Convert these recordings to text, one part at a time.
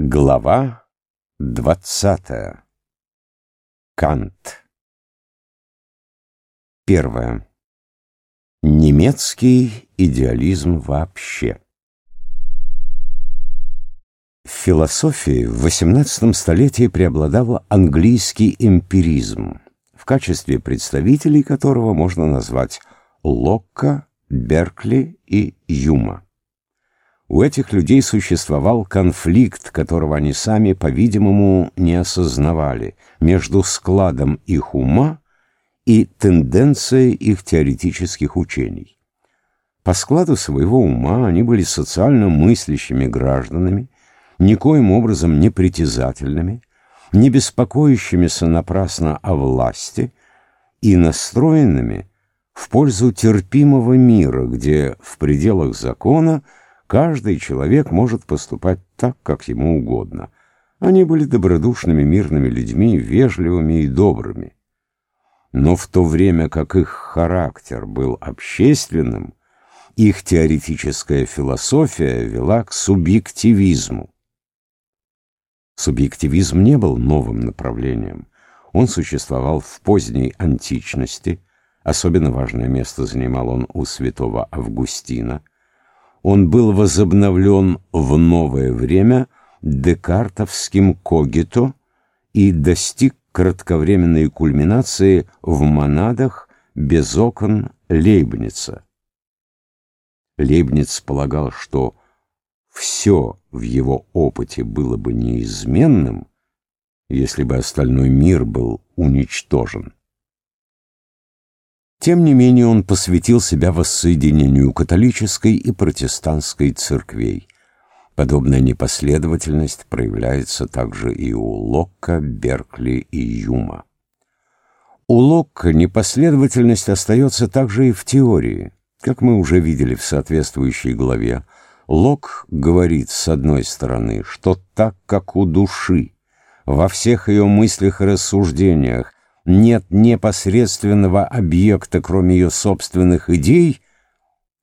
Глава двадцатая. Кант. Первое. Немецкий идеализм вообще. В философии в XVIII столетии преобладал английский эмпиризм, в качестве представителей которого можно назвать Локка, Беркли и Юма. У этих людей существовал конфликт, которого они сами, по-видимому, не осознавали, между складом их ума и тенденцией их теоретических учений. По складу своего ума они были социально мыслящими гражданами, никоим образом не притязательными, не беспокоящимися напрасно о власти и настроенными в пользу терпимого мира, где в пределах закона – Каждый человек может поступать так, как ему угодно. Они были добродушными, мирными людьми, вежливыми и добрыми. Но в то время как их характер был общественным, их теоретическая философия вела к субъективизму. Субъективизм не был новым направлением. Он существовал в поздней античности, особенно важное место занимал он у святого Августина, он был возобновлен в новое время декартовским когито и достиг кратковременной кульминации в монадах без окон Лейбница. Лейбниц полагал, что все в его опыте было бы неизменным, если бы остальной мир был уничтожен. Тем не менее он посвятил себя воссоединению католической и протестантской церквей. Подобная непоследовательность проявляется также и у Локка, Беркли и Юма. У Локка непоследовательность остается также и в теории. Как мы уже видели в соответствующей главе, Лок говорит, с одной стороны, что так как у души во всех ее мыслях и рассуждениях нет непосредственного объекта, кроме ее собственных идей,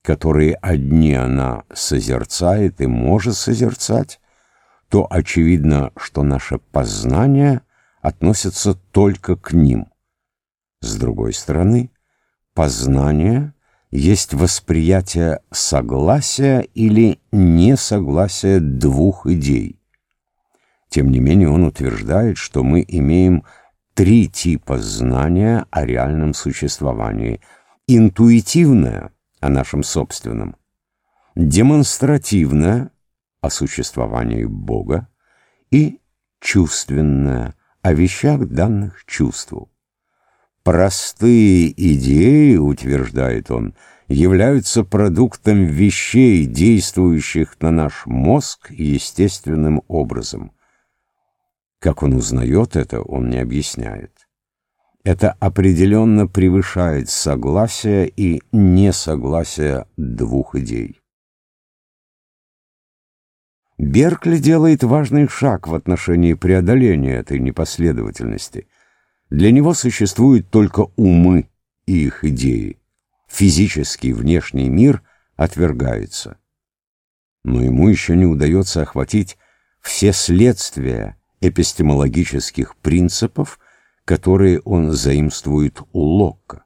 которые одни она созерцает и может созерцать, то очевидно, что наше познание относится только к ним. С другой стороны, познание есть восприятие согласия или несогласия двух идей. Тем не менее он утверждает, что мы имеем три типа знания о реальном существовании. Интуитивное о нашем собственном, демонстративное о существовании Бога и чувственное о вещах, данных чувству. Простые идеи, утверждает он, являются продуктом вещей, действующих на наш мозг естественным образом. Как он узнает это, он не объясняет. Это определенно превышает согласие и несогласие двух идей. Беркли делает важный шаг в отношении преодоления этой непоследовательности. Для него существуют только умы и их идеи. Физический внешний мир отвергается. Но ему еще не удается охватить все следствия эпистемологических принципов, которые он заимствует у Локка.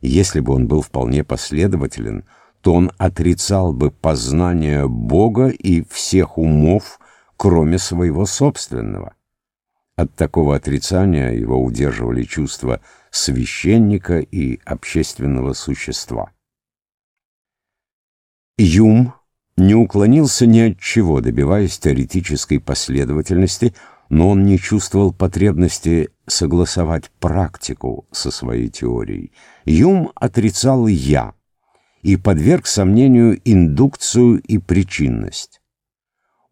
Если бы он был вполне последователен, то он отрицал бы познание Бога и всех умов, кроме своего собственного. От такого отрицания его удерживали чувства священника и общественного существа. Юм не уклонился ни от чего, добиваясь теоретической последовательности, но он не чувствовал потребности согласовать практику со своей теорией. Юм отрицал «я» и подверг сомнению индукцию и причинность.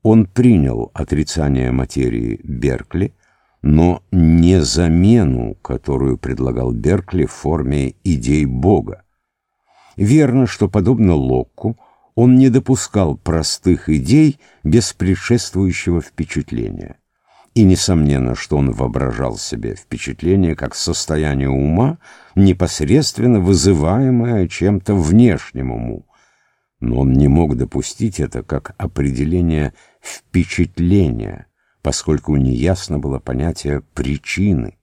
Он принял отрицание материи Беркли, но не замену, которую предлагал Беркли в форме идей Бога. Верно, что, подобно Локку, он не допускал простых идей без предшествующего впечатления и несомненно, что он воображал себе впечатление как состояние ума, непосредственно вызываемое чем-то внешним уму. Но он не мог допустить это как определение впечатления, поскольку неясно было понятие причины.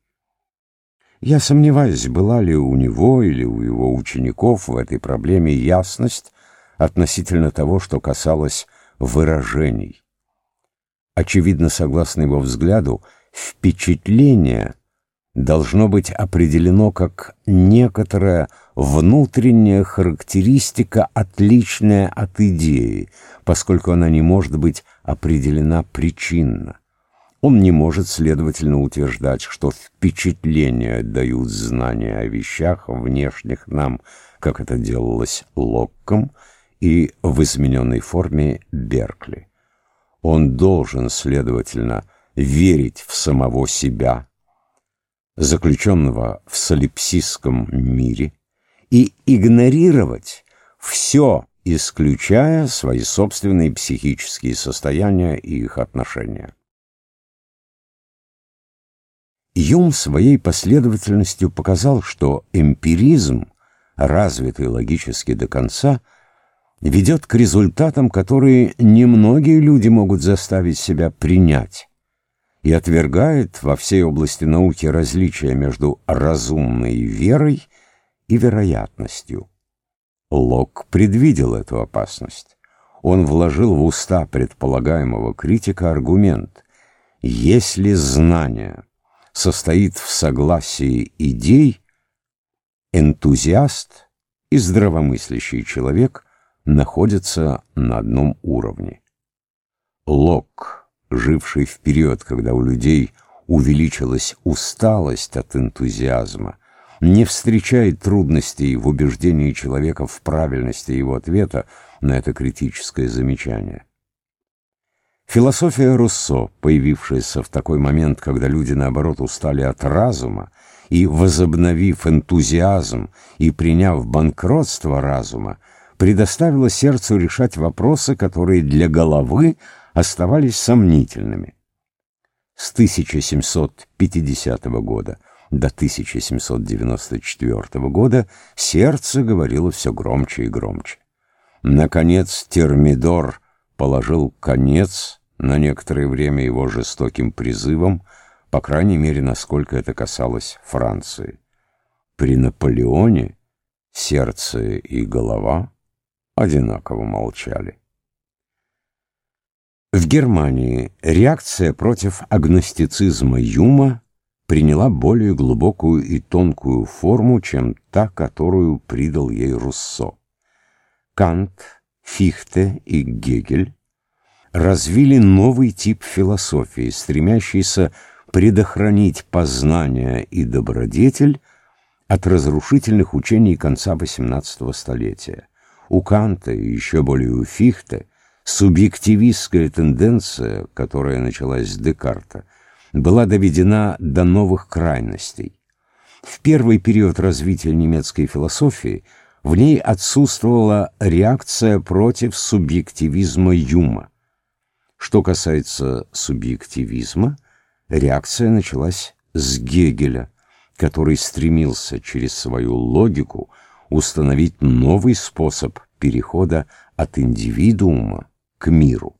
Я сомневаюсь, была ли у него или у его учеников в этой проблеме ясность относительно того, что касалось выражений. Очевидно, согласно его взгляду, впечатление должно быть определено как некоторая внутренняя характеристика, отличная от идеи, поскольку она не может быть определена причинно. Он не может, следовательно, утверждать, что впечатления дают знания о вещах, внешних нам, как это делалось Локком, и в измененной форме Беркли. Он должен, следовательно, верить в самого себя, заключенного в солипсистском мире, и игнорировать все, исключая свои собственные психические состояния и их отношения. Юм своей последовательностью показал, что эмпиризм, развитый логически до конца, ведет к результатам, которые немногие люди могут заставить себя принять, и отвергает во всей области науки различия между разумной верой и вероятностью. Лок предвидел эту опасность. Он вложил в уста предполагаемого критика аргумент «Если знание состоит в согласии идей, энтузиаст и здравомыслящий человек находятся на одном уровне. Лок, живший в период, когда у людей увеличилась усталость от энтузиазма, не встречает трудностей в убеждении человека в правильности его ответа на это критическое замечание. Философия Руссо, появившаяся в такой момент, когда люди, наоборот, устали от разума, и, возобновив энтузиазм и приняв банкротство разума, предоставила сердцу решать вопросы, которые для головы оставались сомнительными. С 1750 года до 1794 года сердце говорило все громче и громче. Наконец Термидор положил конец на некоторое время его жестоким призывам, по крайней мере, насколько это касалось Франции. При Наполеоне сердце и голова одинаково молчали. В Германии реакция против агностицизма Юма приняла более глубокую и тонкую форму, чем та, которую придал ей Руссо. Кант, Фихте и Гегель развили новый тип философии, стремящийся предохранить познание и добродетель от разрушительных учений конца XVIII столетия. У Канта и еще более у Фихте субъективистская тенденция, которая началась с Декарта, была доведена до новых крайностей. В первый период развития немецкой философии в ней отсутствовала реакция против субъективизма Юма. Что касается субъективизма, реакция началась с Гегеля, который стремился через свою логику установить новый способ перехода от индивидуума к миру.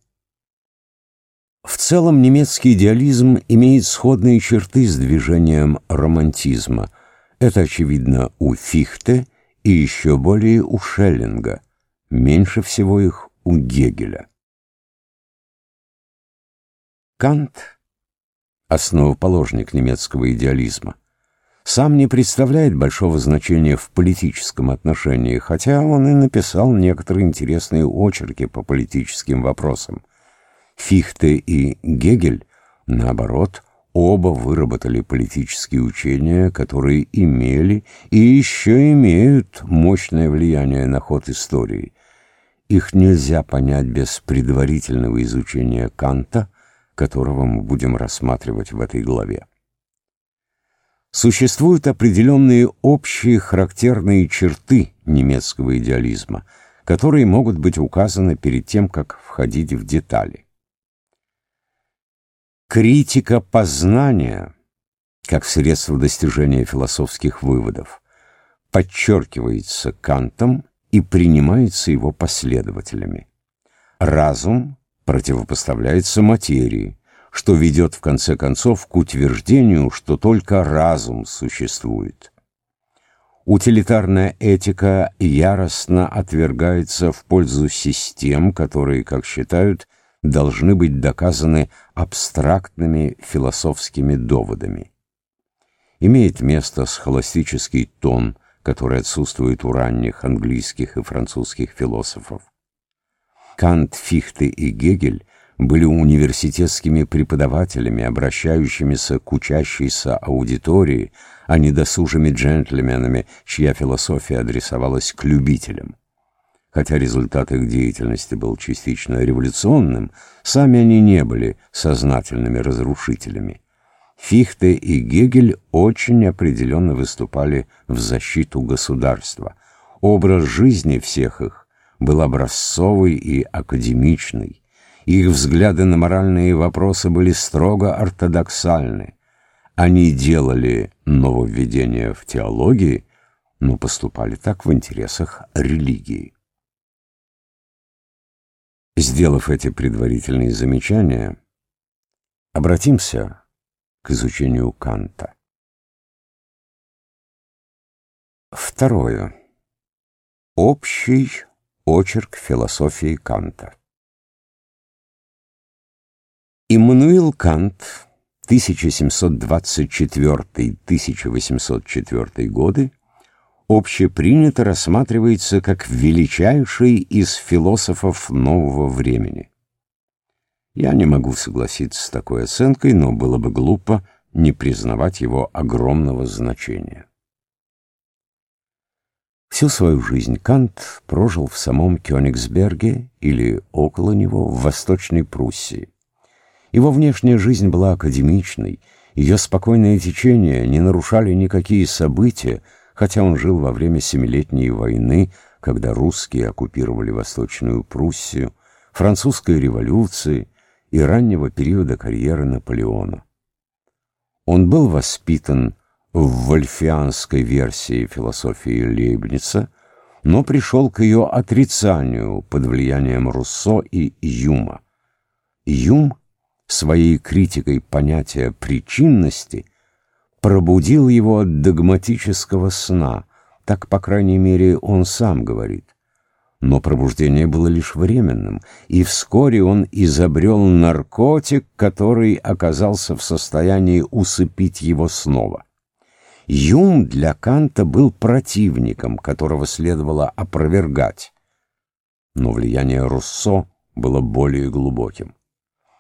В целом немецкий идеализм имеет сходные черты с движением романтизма. Это очевидно у Фихте и еще более у Шеллинга, меньше всего их у Гегеля. Кант, основоположник немецкого идеализма, сам не представляет большого значения в политическом отношении, хотя он и написал некоторые интересные очерки по политическим вопросам. Фихте и Гегель, наоборот, оба выработали политические учения, которые имели и еще имеют мощное влияние на ход истории. Их нельзя понять без предварительного изучения Канта, которого мы будем рассматривать в этой главе. Существуют определенные общие характерные черты немецкого идеализма, которые могут быть указаны перед тем, как входить в детали. Критика познания, как средство достижения философских выводов, подчеркивается Кантом и принимается его последователями. Разум противопоставляется материи, что ведет в конце концов к утверждению, что только разум существует. Утилитарная этика яростно отвергается в пользу систем, которые, как считают, должны быть доказаны абстрактными философскими доводами. Имеет место схоластический тон, который отсутствует у ранних английских и французских философов. Кант, Фихте и Гегель были университетскими преподавателями, обращающимися к учащейся аудитории, а не досужими джентльменами, чья философия адресовалась к любителям. Хотя результат их деятельности был частично революционным, сами они не были сознательными разрушителями. Фихте и Гегель очень определенно выступали в защиту государства. Образ жизни всех их был образцовый и академичный. Их взгляды на моральные вопросы были строго ортодоксальны. Они делали нововведения в теологии, но поступали так в интересах религии. Сделав эти предварительные замечания, обратимся к изучению Канта. Второе. Общий очерк философии Канта. Иммануил Кант, 1724-1804 годы, общепринято рассматривается как величайший из философов нового времени. Я не могу согласиться с такой оценкой, но было бы глупо не признавать его огромного значения. Всю свою жизнь Кант прожил в самом Кёнигсберге или около него в Восточной Пруссии. Его внешняя жизнь была академичной, ее спокойное течение не нарушали никакие события, хотя он жил во время Семилетней войны, когда русские оккупировали Восточную Пруссию, французской революции и раннего периода карьеры Наполеона. Он был воспитан в вольфианской версии философии Лейбница, но пришел к ее отрицанию под влиянием Руссо и Юма. Юм своей критикой понятия причинности пробудил его от догматического сна, так, по крайней мере, он сам говорит. Но пробуждение было лишь временным, и вскоре он изобрел наркотик, который оказался в состоянии усыпить его снова. Юм для Канта был противником, которого следовало опровергать. Но влияние Руссо было более глубоким.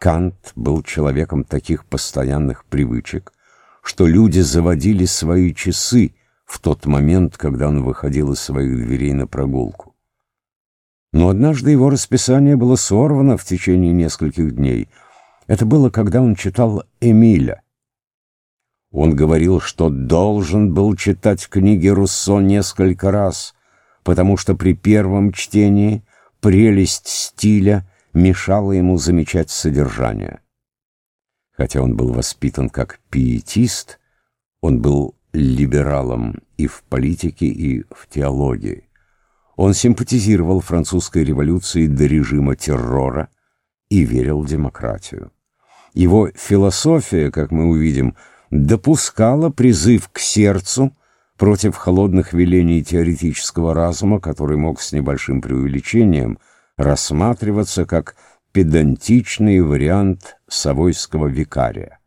Кант был человеком таких постоянных привычек, что люди заводили свои часы в тот момент, когда он выходил из своих дверей на прогулку. Но однажды его расписание было сорвано в течение нескольких дней. Это было, когда он читал Эмиля. Он говорил, что должен был читать книги Руссо несколько раз, потому что при первом чтении прелесть стиля мешала ему замечать содержание. Хотя он был воспитан как пиетист, он был либералом и в политике, и в теологии. Он симпатизировал французской революции до режима террора и верил в демократию. Его философия, как мы увидим, допускала призыв к сердцу против холодных велений теоретического разума, который мог с небольшим преувеличением рассматриваться как педантичный вариант савойского викария.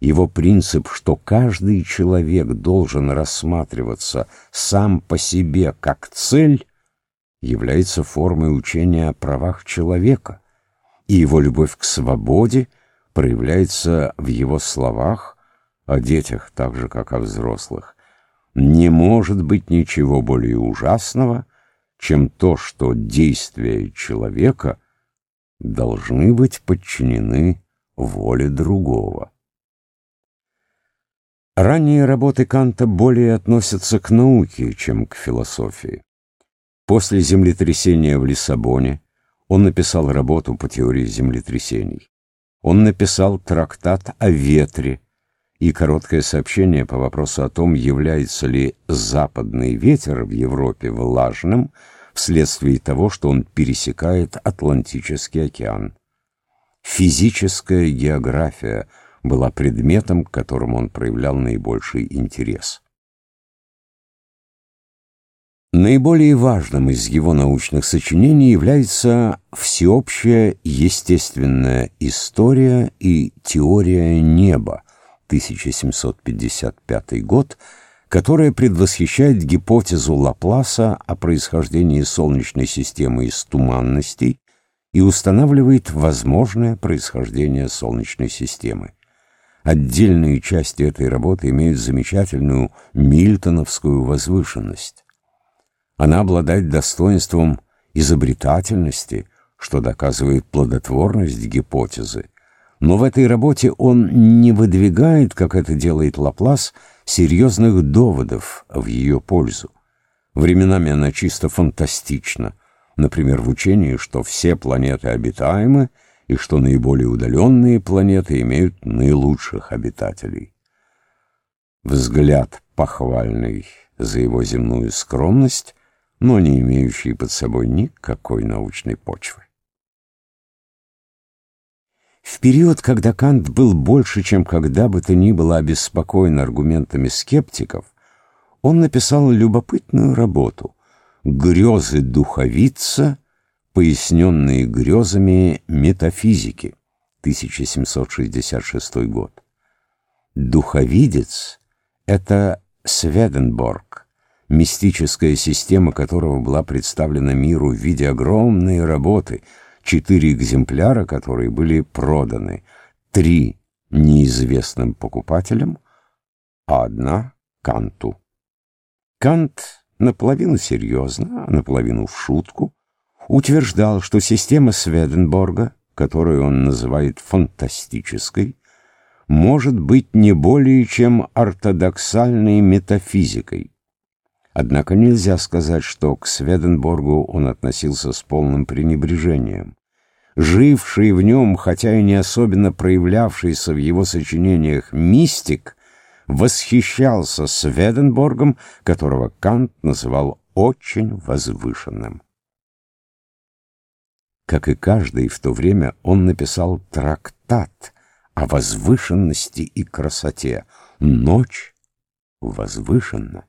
Его принцип, что каждый человек должен рассматриваться сам по себе как цель, является формой учения о правах человека, и его любовь к свободе проявляется в его словах о детях так же, как о взрослых. Не может быть ничего более ужасного, чем то, что действия человека должны быть подчинены воле другого. Ранние работы Канта более относятся к науке, чем к философии. После землетрясения в Лиссабоне он написал работу по теории землетрясений. Он написал трактат о ветре и короткое сообщение по вопросу о том, является ли западный ветер в Европе влажным вследствие того, что он пересекает Атлантический океан. Физическая география была предметом, к которому он проявлял наибольший интерес. Наиболее важным из его научных сочинений является «Всеобщая естественная история и теория неба» 1755 год, которая предвосхищает гипотезу Лапласа о происхождении Солнечной системы из туманностей и устанавливает возможное происхождение Солнечной системы. Отдельные части этой работы имеют замечательную мильтоновскую возвышенность. Она обладает достоинством изобретательности, что доказывает плодотворность гипотезы. Но в этой работе он не выдвигает, как это делает Лаплас, серьезных доводов в ее пользу. Временами она чисто фантастична, например, в учении, что все планеты обитаемы и что наиболее удаленные планеты имеют наилучших обитателей. Взгляд похвальный за его земную скромность но не имеющие под собой никакой научной почвы. В период, когда Кант был больше, чем когда бы то ни было обеспокоен аргументами скептиков, он написал любопытную работу «Грезы духовица, поясненные грезами метафизики», 1766 год. Духовидец — это Сведенборг, мистическая система которого была представлена миру в виде огромной работы, четыре экземпляра которые были проданы, три неизвестным покупателям, а одна Канту. Кант наполовину серьезно, а наполовину в шутку утверждал, что система Сведенборга, которую он называет фантастической, может быть не более чем ортодоксальной метафизикой, Однако нельзя сказать, что к Сведенборгу он относился с полным пренебрежением. Живший в нем, хотя и не особенно проявлявшийся в его сочинениях мистик, восхищался Сведенборгом, которого Кант называл очень возвышенным. Как и каждый в то время, он написал трактат о возвышенности и красоте. Ночь возвышенна.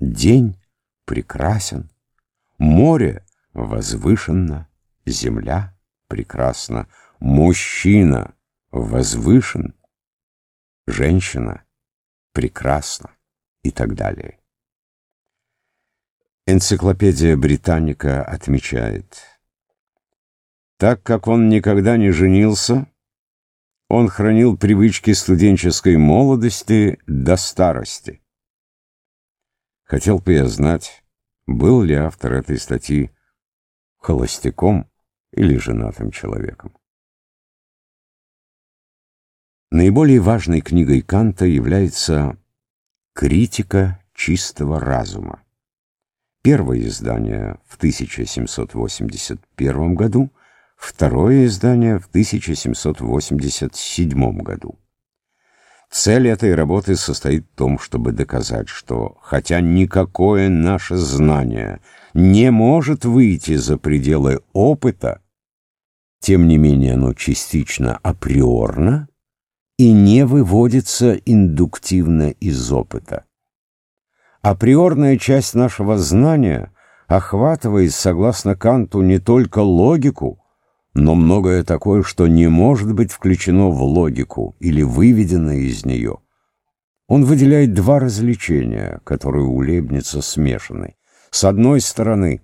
День прекрасен, море возвышенно, земля прекрасна, мужчина возвышен, женщина прекрасна. И так далее. Энциклопедия Британика отмечает, так как он никогда не женился, он хранил привычки студенческой молодости до старости. Хотел бы я знать, был ли автор этой статьи холостяком или женатым человеком. Наиболее важной книгой Канта является «Критика чистого разума». Первое издание в 1781 году, второе издание в 1787 году. Цель этой работы состоит в том, чтобы доказать, что, хотя никакое наше знание не может выйти за пределы опыта, тем не менее оно частично априорно и не выводится индуктивно из опыта. Априорная часть нашего знания охватывает, согласно Канту, не только логику, но многое такое, что не может быть включено в логику или выведено из нее. Он выделяет два развлечения, которые у Лейбница смешаны. С одной стороны,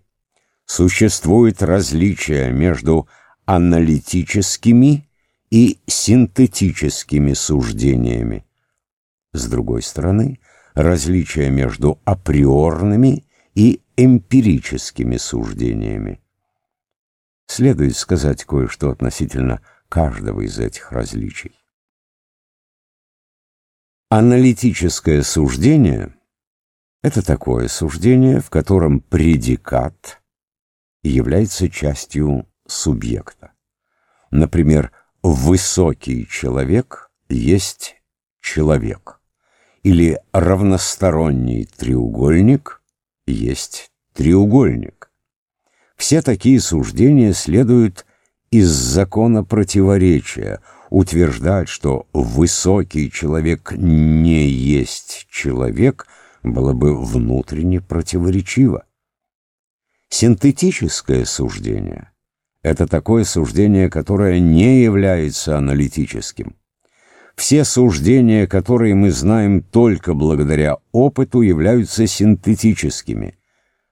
существует различие между аналитическими и синтетическими суждениями. С другой стороны, различие между априорными и эмпирическими суждениями. Следует сказать кое-что относительно каждого из этих различий. Аналитическое суждение — это такое суждение, в котором предикат является частью субъекта. Например, «высокий человек есть человек» или «равносторонний треугольник есть треугольник». Все такие суждения следуют из закона противоречия, утверждать, что высокий человек не есть человек, было бы внутренне противоречиво. Синтетическое суждение — это такое суждение, которое не является аналитическим. Все суждения, которые мы знаем только благодаря опыту, являются синтетическими.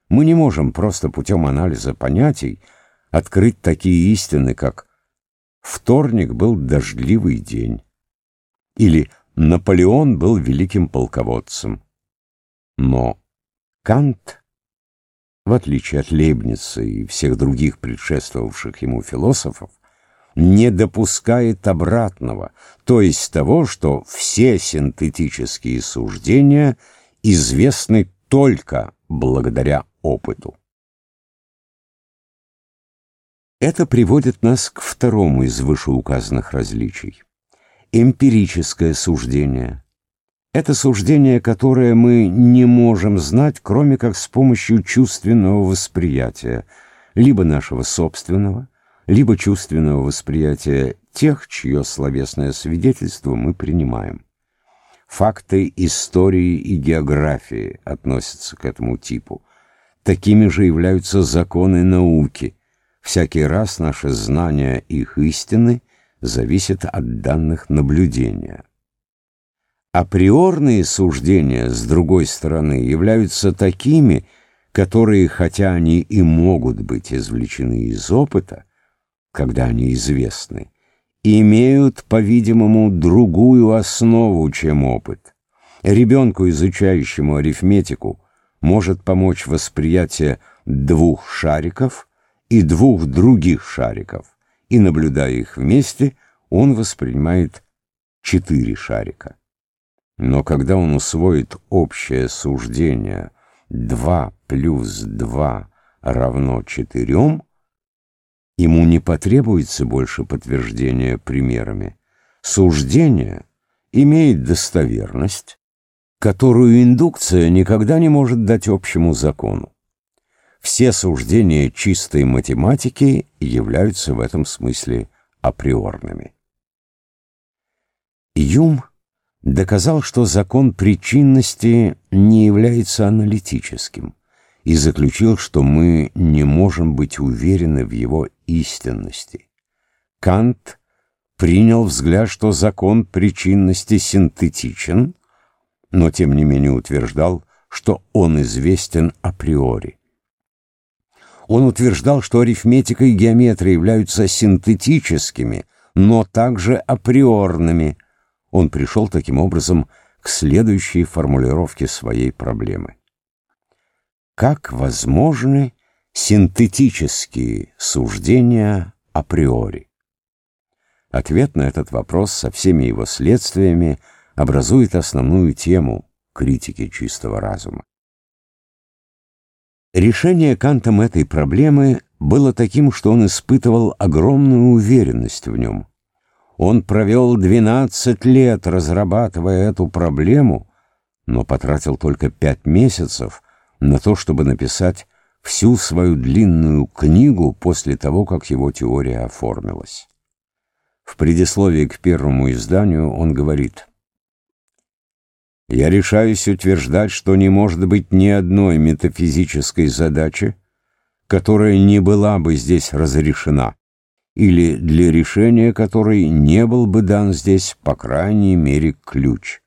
Мы не можем просто путем анализа понятий открыть такие истины, как «вторник был дождливый день» или «Наполеон был великим полководцем». Но Кант, в отличие от Лейбница и всех других предшествовавших ему философов, не допускает обратного, то есть того, что все синтетические суждения известны только благодаря опыту. Это приводит нас к второму из вышеуказанных различий. Эмпирическое суждение. Это суждение, которое мы не можем знать, кроме как с помощью чувственного восприятия, либо нашего собственного, либо чувственного восприятия тех, чье словесное свидетельство мы принимаем. Факты истории и географии относятся к этому типу. Такими же являются законы науки. Всякий раз наше знание их истины зависит от данных наблюдения. Априорные суждения, с другой стороны, являются такими, которые, хотя они и могут быть извлечены из опыта, когда они известны, имеют, по-видимому, другую основу, чем опыт. Ребенку, изучающему арифметику, может помочь восприятие двух шариков и двух других шариков, и, наблюдая их вместе, он воспринимает четыре шарика. Но когда он усвоит общее суждение 2 плюс 2 равно 4, Ему не потребуется больше подтверждения примерами. Суждение имеет достоверность, которую индукция никогда не может дать общему закону. Все суждения чистой математики являются в этом смысле априорными. Юм доказал, что закон причинности не является аналитическим и заключил, что мы не можем быть уверены в его истинности. Кант принял взгляд, что закон причинности синтетичен, но тем не менее утверждал, что он известен априори. Он утверждал, что арифметика и геометрия являются синтетическими, но также априорными. Он пришел таким образом к следующей формулировке своей проблемы как возможны синтетические суждения априори? Ответ на этот вопрос со всеми его следствиями образует основную тему критики чистого разума. Решение Кантом этой проблемы было таким, что он испытывал огромную уверенность в нем. Он провел 12 лет, разрабатывая эту проблему, но потратил только пять месяцев, на то, чтобы написать всю свою длинную книгу после того, как его теория оформилась. В предисловии к первому изданию он говорит «Я решаюсь утверждать, что не может быть ни одной метафизической задачи, которая не была бы здесь разрешена, или для решения которой не был бы дан здесь, по крайней мере, ключ».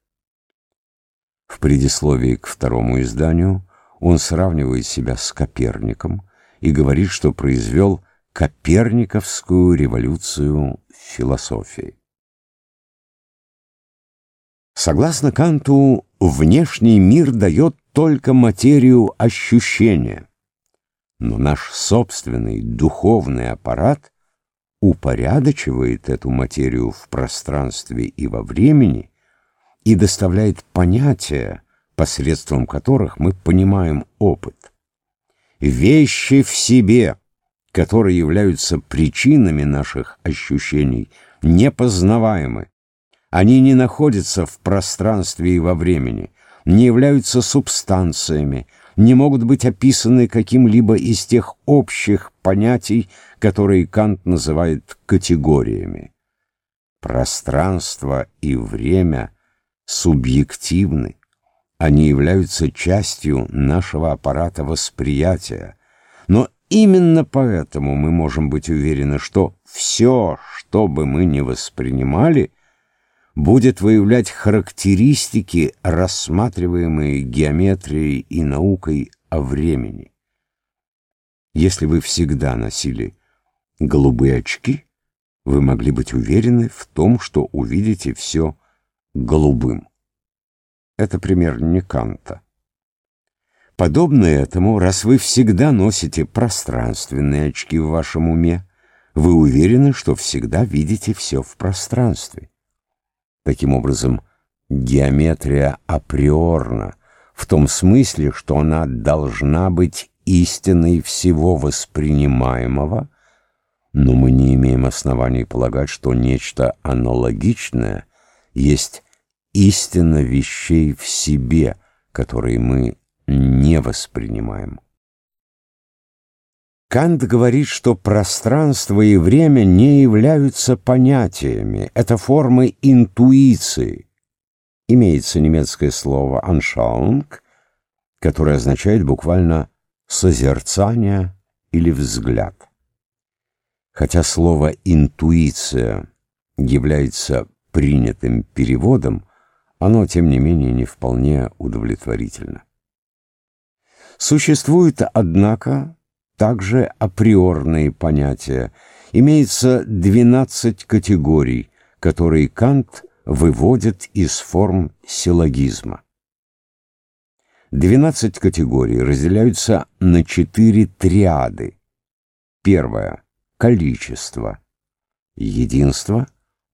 В предисловии к второму изданию он сравнивает себя с Коперником и говорит, что произвел Коперниковскую революцию в философии. Согласно Канту, внешний мир дает только материю ощущения, но наш собственный духовный аппарат упорядочивает эту материю в пространстве и во времени и доставляет понятия, посредством которых мы понимаем опыт. Вещи в себе, которые являются причинами наших ощущений, непознаваемы. Они не находятся в пространстве и во времени, не являются субстанциями, не могут быть описаны каким-либо из тех общих понятий, которые Кант называет категориями. Пространство и время субъективны, они являются частью нашего аппарата восприятия, но именно поэтому мы можем быть уверены, что все, что бы мы ни воспринимали, будет выявлять характеристики, рассматриваемые геометрией и наукой о времени. Если вы всегда носили голубые очки, вы могли быть уверены в том, что увидите все голубым. Это пример не Канта. Подобно этому, раз вы всегда носите пространственные очки в вашем уме, вы уверены, что всегда видите все в пространстве. Таким образом, геометрия априорна, в том смысле, что она должна быть истиной всего воспринимаемого, но мы не имеем оснований полагать, что нечто аналогичное есть истина вещей в себе, которые мы не воспринимаем. Кант говорит, что пространство и время не являются понятиями, это формы интуиции. Имеется немецкое слово «anschauung», которое означает буквально «созерцание» или «взгляд». Хотя слово «интуиция» является принятым переводом, оно, тем не менее, не вполне удовлетворительно. Существуют, однако, также априорные понятия. Имеется 12 категорий, которые Кант выводит из форм силлогизма. 12 категорий разделяются на четыре триады. Первая – количество, единство,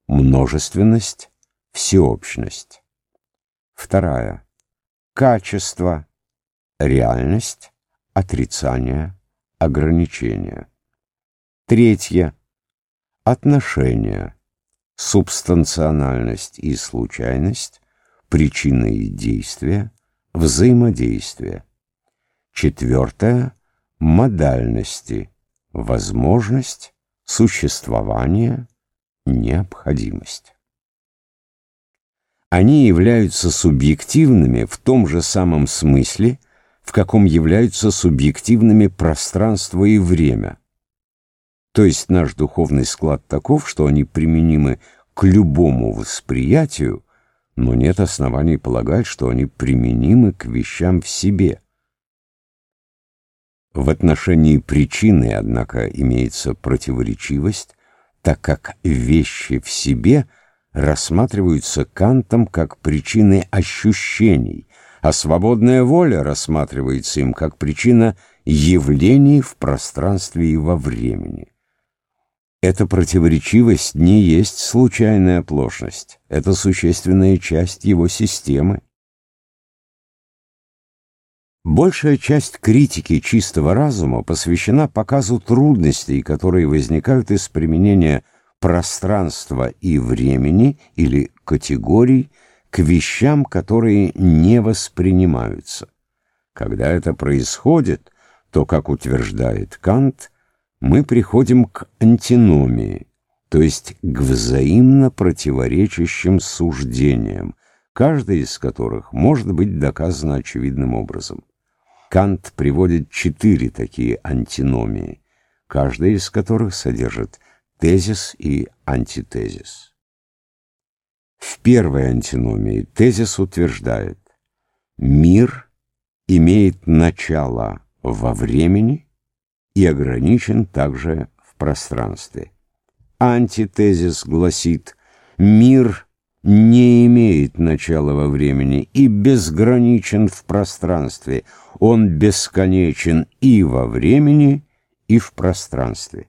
множественность, всеобщность. Вторая. Качество, реальность, отрицание, ограничение. Третье. Отношения, субстанциональность и случайность, причины и действия, взаимодействие. Четвертое. Модальности, возможность, существование, необходимость. Они являются субъективными в том же самом смысле, в каком являются субъективными пространство и время. То есть наш духовный склад таков, что они применимы к любому восприятию, но нет оснований полагать, что они применимы к вещам в себе. В отношении причины, однако, имеется противоречивость, так как вещи в себе – рассматриваются Кантом как причины ощущений, а свободная воля рассматривается им как причина явлений в пространстве и во времени. Эта противоречивость не есть случайная оплошность, это существенная часть его системы. Большая часть критики чистого разума посвящена показу трудностей, которые возникают из применения пространства и времени или категорий к вещам, которые не воспринимаются. Когда это происходит, то, как утверждает Кант, мы приходим к антиномии, то есть к взаимно противоречащим суждениям, каждое из которых может быть доказано очевидным образом. Кант приводит четыре такие антиномии, каждая из которых содержит Тезис и антитезис. В первой антиномии тезис утверждает, мир имеет начало во времени и ограничен также в пространстве. Антитезис гласит, мир не имеет начала во времени и безграничен в пространстве, он бесконечен и во времени, и в пространстве.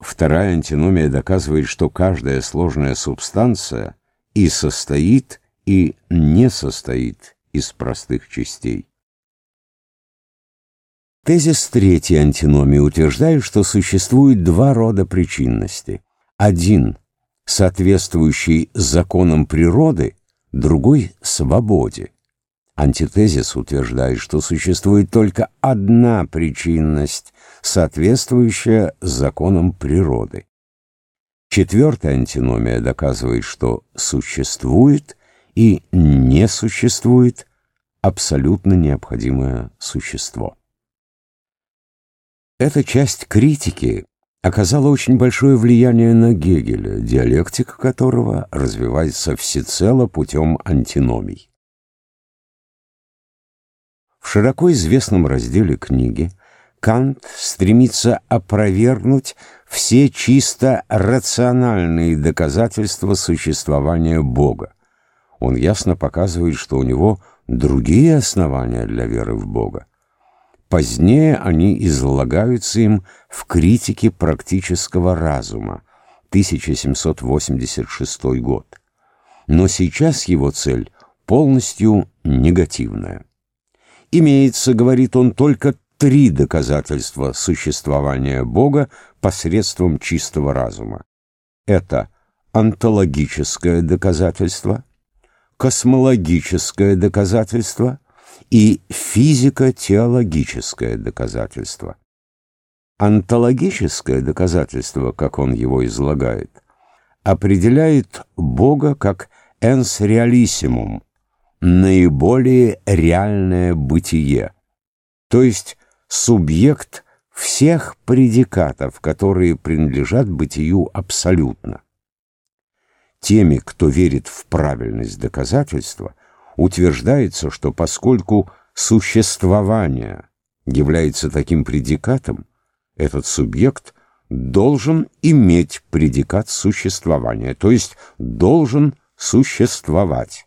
Вторая антиномия доказывает, что каждая сложная субстанция и состоит, и не состоит из простых частей. Тезис третьей антиномии утверждает, что существует два рода причинности. Один, соответствующий законам природы, другой — свободе. Антитезис утверждает, что существует только одна причинность, соответствующая законам природы. Четвертая антиномия доказывает, что существует и не существует абсолютно необходимое существо. Эта часть критики оказала очень большое влияние на Гегеля, диалектика которого развивается всецело путем антиномий. В широко известном разделе книги Кант стремится опровергнуть все чисто рациональные доказательства существования Бога. Он ясно показывает, что у него другие основания для веры в Бога. Позднее они излагаются им в критике практического разума, 1786 год. Но сейчас его цель полностью негативная. Имеется, говорит он, только три доказательства существования Бога посредством чистого разума. Это онтологическое доказательство, космологическое доказательство и физико-теологическое доказательство. Онтологическое доказательство, как он его излагает, определяет Бога как «ens realissimum», наиболее реальное бытие, то есть субъект всех предикатов, которые принадлежат бытию абсолютно. Теми, кто верит в правильность доказательства, утверждается, что поскольку существование является таким предикатом, этот субъект должен иметь предикат существования, то есть должен существовать.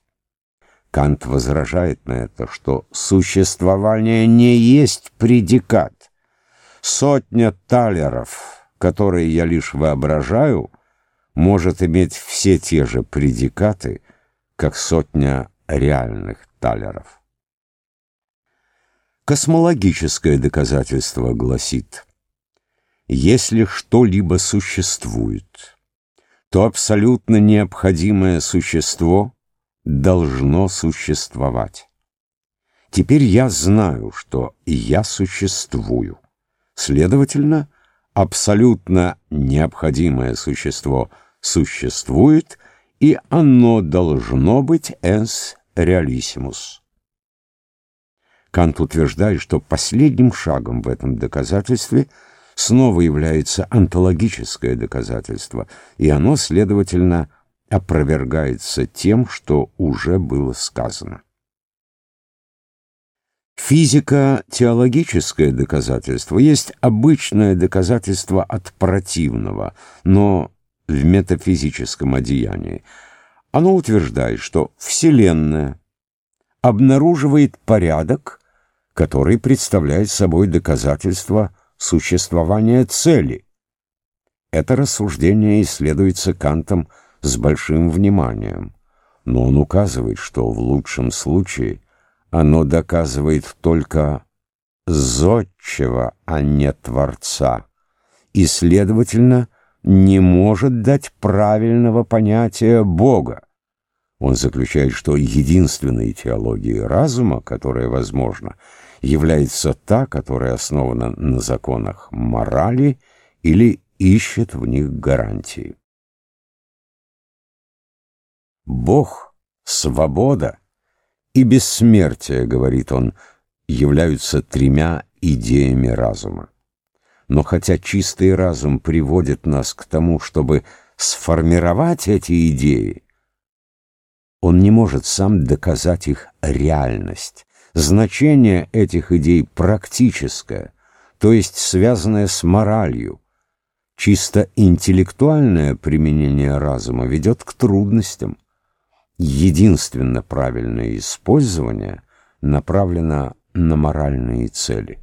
Кант возражает на это, что существование не есть предикат. Сотня талеров, которые я лишь воображаю, может иметь все те же предикаты, как сотня реальных талеров. Космологическое доказательство гласит, если что-либо существует, то абсолютно необходимое существо должно существовать. Теперь я знаю, что я существую. Следовательно, абсолютно необходимое существо существует, и оно должно быть ens realissimus. Кант утверждает, что последним шагом в этом доказательстве снова является онтологическое доказательство, и оно, следовательно, опровергается тем, что уже было сказано. Физико-теологическое доказательство есть обычное доказательство от противного, но в метафизическом одеянии. Оно утверждает, что Вселенная обнаруживает порядок, который представляет собой доказательство существования цели. Это рассуждение исследуется Кантом с большим вниманием, но он указывает, что в лучшем случае оно доказывает только зодчего, а не Творца, и, следовательно, не может дать правильного понятия Бога. Он заключает, что единственной теологией разума, которая возможна, является та, которая основана на законах морали или ищет в них гарантии. Бог, свобода и бессмертие, говорит он, являются тремя идеями разума. Но хотя чистый разум приводит нас к тому, чтобы сформировать эти идеи, он не может сам доказать их реальность. Значение этих идей практическое, то есть связанное с моралью. Чисто интеллектуальное применение разума ведет к трудностям единственно правильное использование направлено на моральные цели.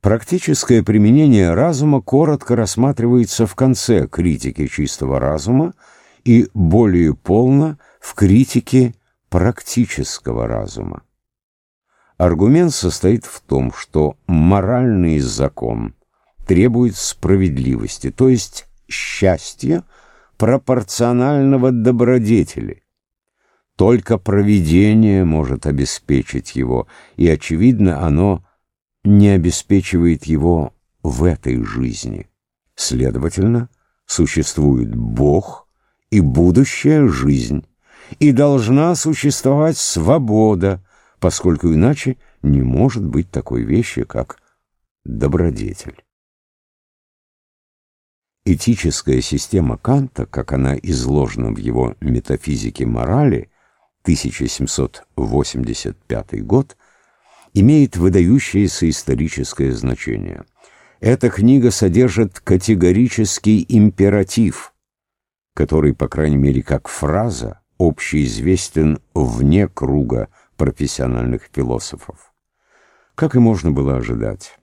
Практическое применение разума коротко рассматривается в конце критики чистого разума и более полно в критике практического разума. Аргумент состоит в том, что моральный закон требует справедливости, то есть счастья, пропорционального добродетели, Только провидение может обеспечить его, и, очевидно, оно не обеспечивает его в этой жизни. Следовательно, существует Бог и будущая жизнь, и должна существовать свобода, поскольку иначе не может быть такой вещи, как добродетель. Этическая система Канта, как она изложена в его «Метафизике морали», 1785 год, имеет выдающееся историческое значение. Эта книга содержит категорический императив, который, по крайней мере, как фраза, общеизвестен вне круга профессиональных философов. Как и можно было ожидать,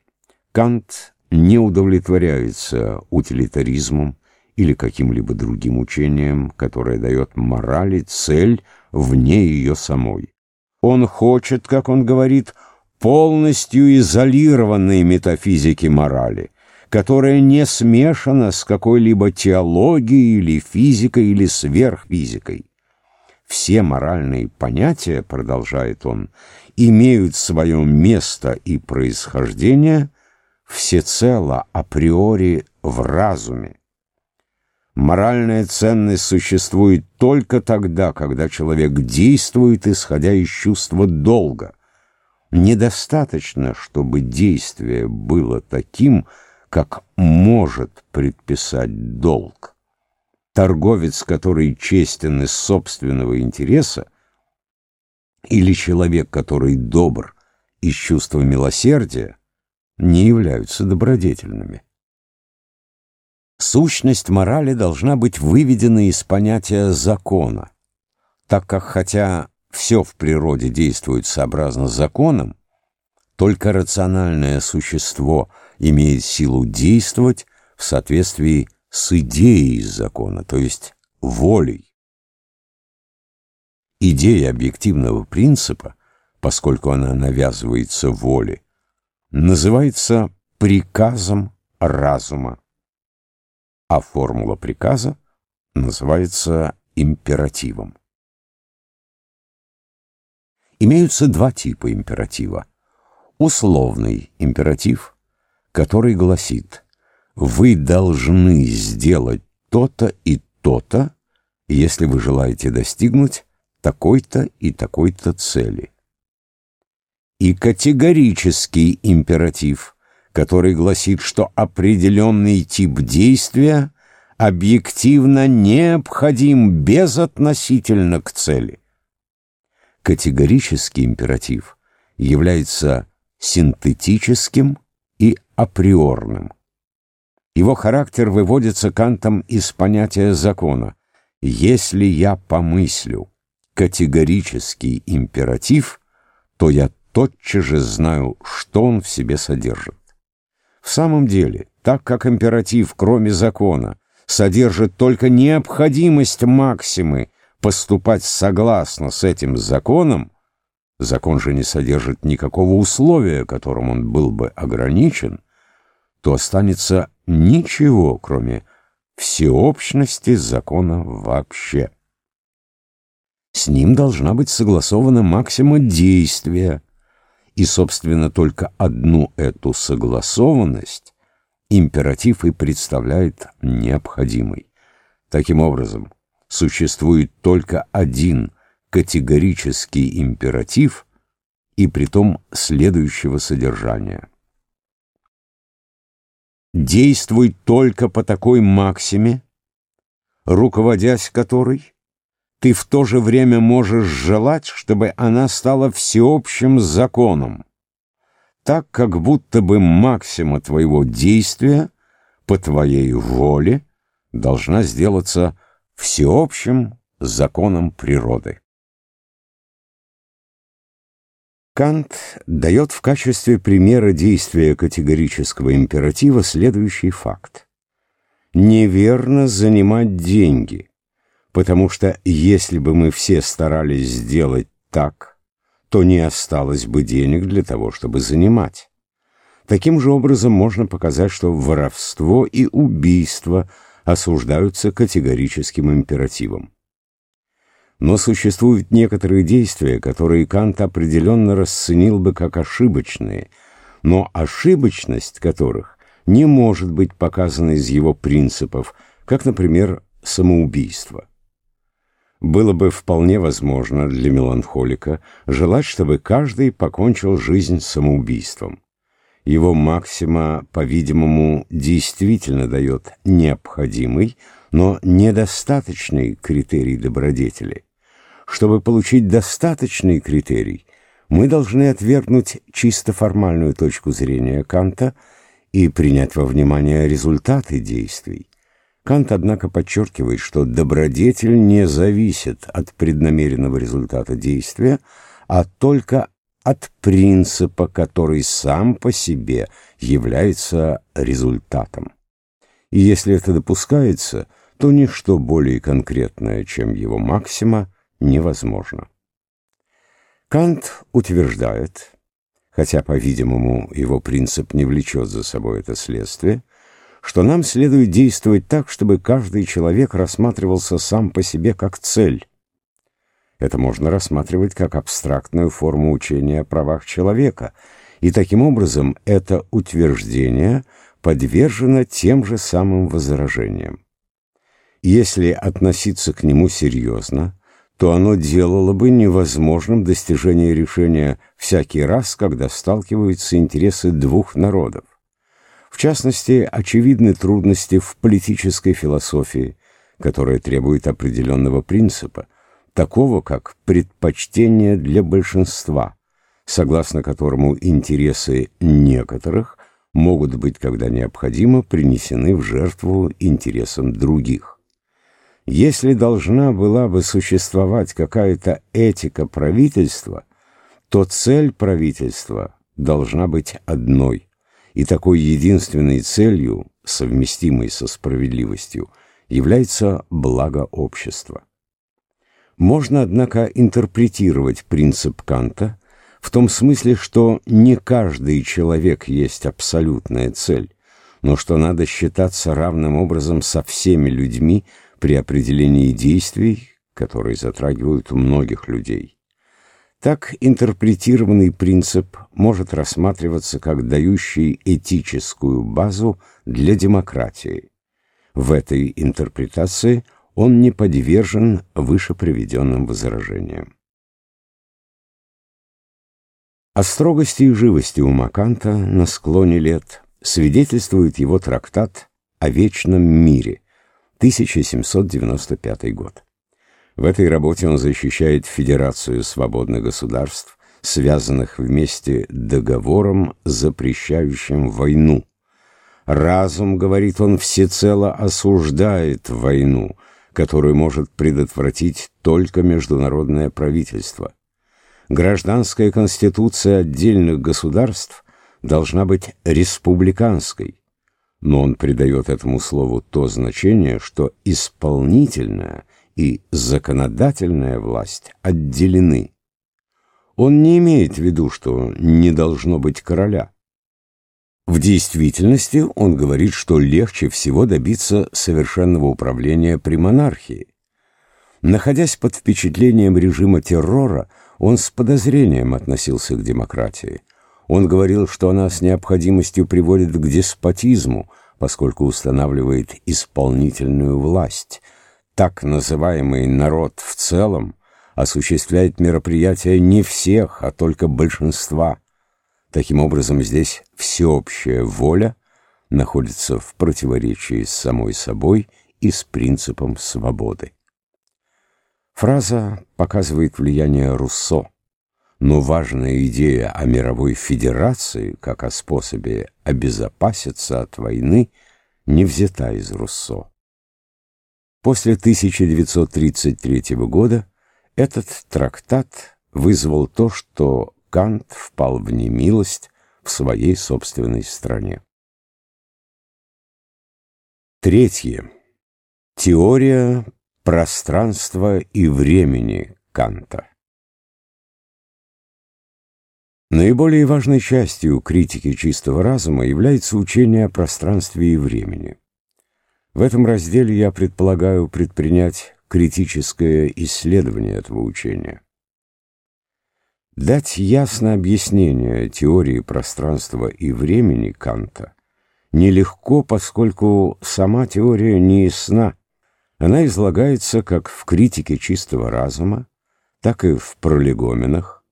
Кант не удовлетворяется утилитаризмом или каким-либо другим учением, которое дает морали цель вне ее самой. Он хочет, как он говорит, полностью изолированной метафизики морали, которая не смешана с какой-либо теологией или физикой или сверхфизикой. Все моральные понятия, продолжает он, имеют свое место и происхождение всецело априори в разуме. Моральная ценность существует только тогда, когда человек действует, исходя из чувства долга. Недостаточно, чтобы действие было таким, как может предписать долг. Торговец, который честен из собственного интереса, или человек, который добр из чувства милосердия, не являются добродетельными. Сущность морали должна быть выведена из понятия закона, так как хотя все в природе действует сообразно законам, только рациональное существо имеет силу действовать в соответствии с идеей закона, то есть волей. Идея объективного принципа, поскольку она навязывается воле, называется приказом разума, а формула приказа называется императивом. Имеются два типа императива. Условный императив, который гласит «Вы должны сделать то-то и то-то, если вы желаете достигнуть такой-то и такой-то цели». И категорический императив, который гласит, что определенный тип действия объективно необходим безотносительно к цели категорический императив является синтетическим и априорным. Его характер выводится Кантом из понятия закона. Если я помыслю категорический императив, то я тотчас же знаю, что он в себе содержит. В самом деле, так как императив, кроме закона, содержит только необходимость максимы поступать согласно с этим законом, закон же не содержит никакого условия, которым он был бы ограничен, то останется ничего, кроме всеобщности закона вообще. С ним должна быть согласована максима действия, и, собственно, только одну эту согласованность императив и представляет необходимой. Таким образом, существует только один категорический императив и притом следующего содержания. Действуй только по такой максиме, руководясь которой ты в то же время можешь желать, чтобы она стала всеобщим законом, так как будто бы максима твоего действия по твоей воле должна сделаться всеобщим законом природы. Кант дает в качестве примера действия категорического императива следующий факт. Неверно занимать деньги, потому что если бы мы все старались сделать так, то не осталось бы денег для того, чтобы занимать. Таким же образом можно показать, что воровство и убийство – осуждаются категорическим императивом. Но существуют некоторые действия, которые Кант определенно расценил бы как ошибочные, но ошибочность которых не может быть показана из его принципов, как, например, самоубийство. Было бы вполне возможно для меланхолика желать, чтобы каждый покончил жизнь самоубийством. Его максима, по-видимому, действительно дает необходимый, но недостаточный критерий добродетели. Чтобы получить достаточный критерий, мы должны отвергнуть чисто формальную точку зрения Канта и принять во внимание результаты действий. Кант, однако, подчеркивает, что добродетель не зависит от преднамеренного результата действия, а только от принципа, который сам по себе является результатом. И если это допускается, то ничто более конкретное, чем его максима, невозможно. Кант утверждает, хотя, по-видимому, его принцип не влечет за собой это следствие, что нам следует действовать так, чтобы каждый человек рассматривался сам по себе как цель. Это можно рассматривать как абстрактную форму учения о правах человека, и таким образом это утверждение подвержено тем же самым возражениям. Если относиться к нему серьезно, то оно делало бы невозможным достижение решения всякий раз, когда сталкиваются интересы двух народов. Частности, очевидны трудности в политической философии, которая требует определенного принципа, такого как предпочтение для большинства, согласно которому интересы некоторых могут быть, когда необходимо, принесены в жертву интересам других. Если должна была бы существовать какая-то этика правительства, то цель правительства должна быть одной и такой единственной целью, совместимой со справедливостью, является благо общества. Можно, однако, интерпретировать принцип Канта в том смысле, что не каждый человек есть абсолютная цель, но что надо считаться равным образом со всеми людьми при определении действий, которые затрагивают многих людей. Так интерпретированный принцип может рассматриваться как дающий этическую базу для демократии. В этой интерпретации он не подвержен выше приведенным возражениям. О строгости и живости ума Канта на склоне лет свидетельствует его трактат о вечном мире, 1795 год. В этой работе он защищает Федерацию свободных государств, связанных вместе договором, запрещающим войну. Разум, говорит он, всецело осуждает войну, которую может предотвратить только международное правительство. Гражданская конституция отдельных государств должна быть республиканской, но он придает этому слову то значение, что исполнительная – и законодательная власть отделены. Он не имеет в виду, что не должно быть короля. В действительности он говорит, что легче всего добиться совершенного управления при монархии. Находясь под впечатлением режима террора, он с подозрением относился к демократии. Он говорил, что она с необходимостью приводит к деспотизму, поскольку устанавливает исполнительную власть – так называемый народ в целом осуществляет мероприятия не всех, а только большинства. Таким образом, здесь всеобщая воля находится в противоречии с самой собой и с принципом свободы. Фраза показывает влияние Руссо, но важная идея о мировой федерации, как о способе обезопаситься от войны, не взята из Руссо. После 1933 года этот трактат вызвал то, что Кант впал в немилость в своей собственной стране. Третье. Теория пространства и времени Канта. Наиболее важной частью критики чистого разума является учение о пространстве и времени. В этом разделе я предполагаю предпринять критическое исследование этого учения. Дать ясное объяснение теории пространства и времени Канта нелегко, поскольку сама теория не ясна. Она излагается как в критике чистого разума, так и в пролегоменах.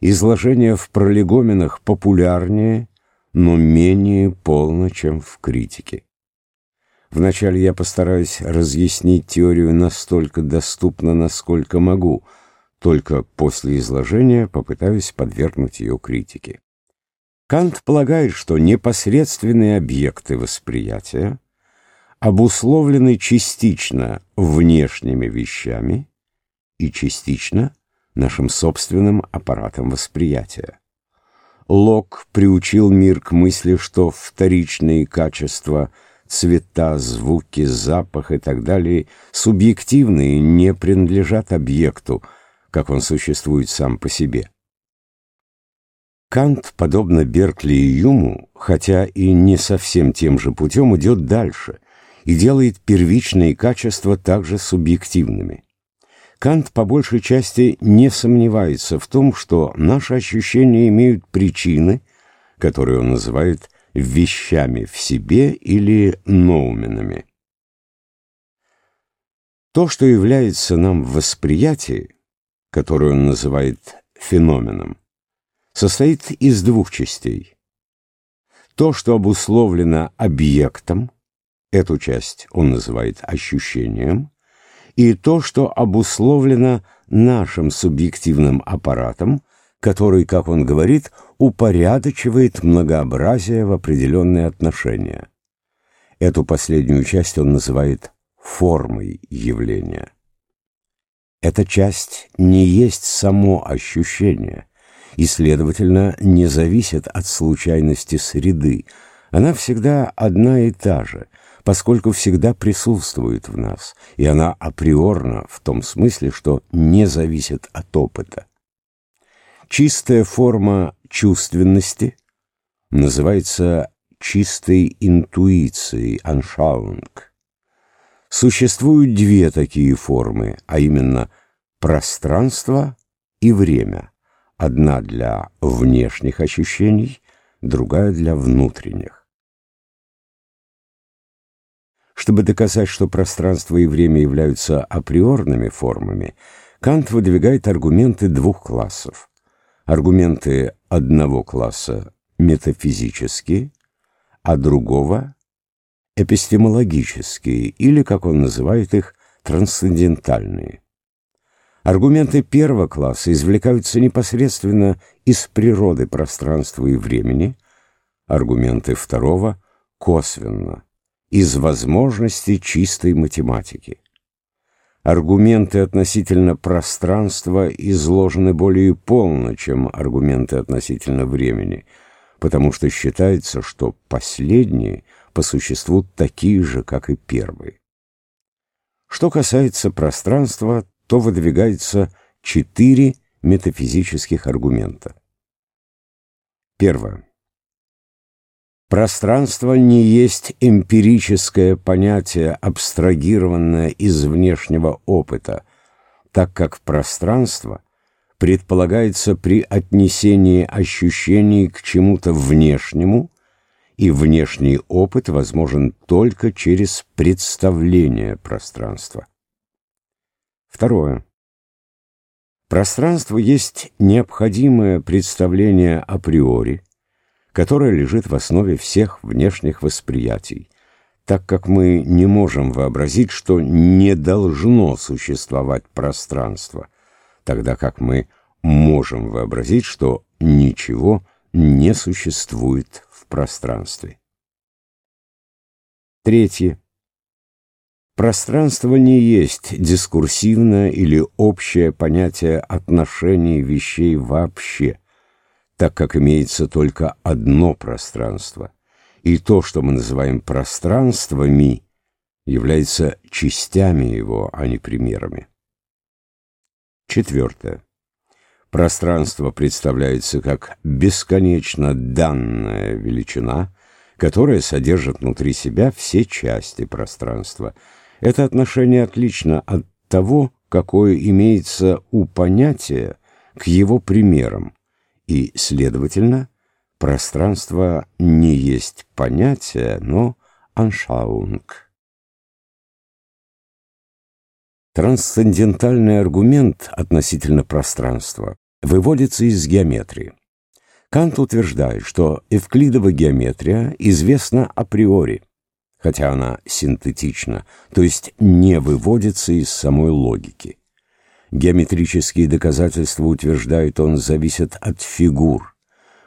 Изложение в пролегоменах популярнее, но менее полно, чем в критике. Вначале я постараюсь разъяснить теорию настолько доступно, насколько могу, только после изложения попытаюсь подвергнуть ее критике. Кант полагает, что непосредственные объекты восприятия обусловлены частично внешними вещами и частично нашим собственным аппаратом восприятия. Лок приучил мир к мысли, что вторичные качества – цвета, звуки, запах и так далее, субъективные, не принадлежат объекту, как он существует сам по себе. Кант, подобно Беркли и Юму, хотя и не совсем тем же путем, идет дальше и делает первичные качества также субъективными. Кант по большей части не сомневается в том, что наши ощущения имеют причины, которые он называет вещами в себе или ноуменами. То, что является нам в восприятии, которое он называет феноменом, состоит из двух частей. То, что обусловлено объектом, эту часть он называет ощущением, и то, что обусловлено нашим субъективным аппаратом, который, как он говорит, упорядочивает многообразие в определенные отношения. Эту последнюю часть он называет формой явления. Эта часть не есть само ощущение и, следовательно, не зависит от случайности среды. Она всегда одна и та же, поскольку всегда присутствует в нас, и она априорна в том смысле, что не зависит от опыта. Чистая форма чувственности называется чистой интуицией, аншаунг. Существуют две такие формы, а именно пространство и время. Одна для внешних ощущений, другая для внутренних. Чтобы доказать, что пространство и время являются априорными формами, Кант выдвигает аргументы двух классов. Аргументы одного класса метафизические, а другого эпистемологические, или, как он называет их, трансцендентальные. Аргументы первого класса извлекаются непосредственно из природы пространства и времени, аргументы второго – косвенно, из возможностей чистой математики. Аргументы относительно пространства изложены более полно, чем аргументы относительно времени, потому что считается, что последние по существу такие же, как и первые. Что касается пространства, то выдвигается четыре метафизических аргумента. Первое. Пространство не есть эмпирическое понятие, абстрагированное из внешнего опыта, так как пространство предполагается при отнесении ощущений к чему-то внешнему, и внешний опыт возможен только через представление пространства. Второе. Пространство есть необходимое представление априори, которая лежит в основе всех внешних восприятий, так как мы не можем вообразить, что не должно существовать пространство, тогда как мы можем вообразить, что ничего не существует в пространстве. Третье. Пространство не есть дискурсивное или общее понятие отношений вещей вообще – так как имеется только одно пространство, и то, что мы называем пространствами, является частями его, а не примерами. Четвертое. Пространство представляется как бесконечно данная величина, которая содержит внутри себя все части пространства. Это отношение отлично от того, какое имеется у понятия, к его примерам, и, следовательно, пространство не есть понятие, но аншаунг. Трансцендентальный аргумент относительно пространства выводится из геометрии. Кант утверждает, что эвклидова геометрия известна априори, хотя она синтетична, то есть не выводится из самой логики. Геометрические доказательства, утверждает он, зависят от фигур.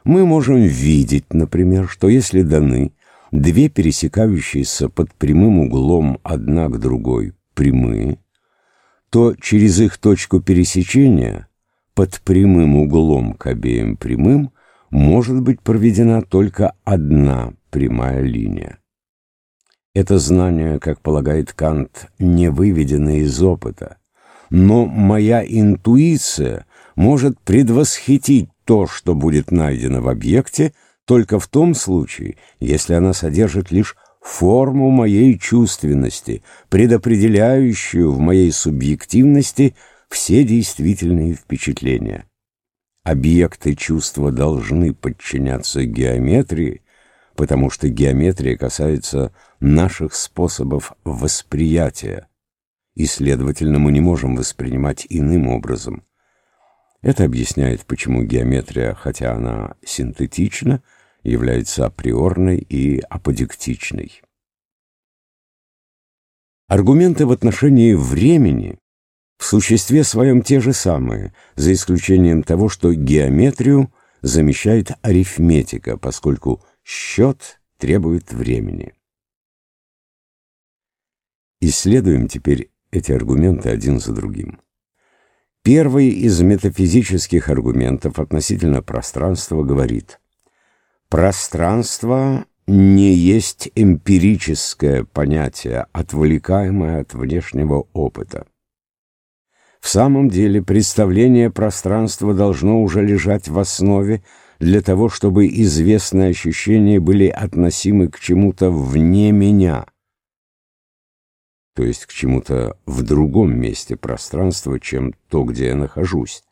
Мы можем видеть, например, что если даны две пересекающиеся под прямым углом одна к другой прямые, то через их точку пересечения под прямым углом к обеим прямым может быть проведена только одна прямая линия. Это знание, как полагает Кант, не выведено из опыта, но моя интуиция может предвосхитить то, что будет найдено в объекте, только в том случае, если она содержит лишь форму моей чувственности, предопределяющую в моей субъективности все действительные впечатления. Объекты чувства должны подчиняться геометрии, потому что геометрия касается наших способов восприятия, и, следовательно, мы не можем воспринимать иным образом. Это объясняет, почему геометрия, хотя она синтетична, является априорной и аподиктичной. Аргументы в отношении времени в существе своем те же самые, за исключением того, что геометрию замещает арифметика, поскольку счет требует времени. Исследуем теперь эти аргументы один за другим. Первый из метафизических аргументов относительно пространства говорит «Пространство не есть эмпирическое понятие, отвлекаемое от внешнего опыта. В самом деле представление пространства должно уже лежать в основе для того, чтобы известные ощущения были относимы к чему-то вне меня, то есть к чему-то в другом месте пространства, чем то, где я нахожусь,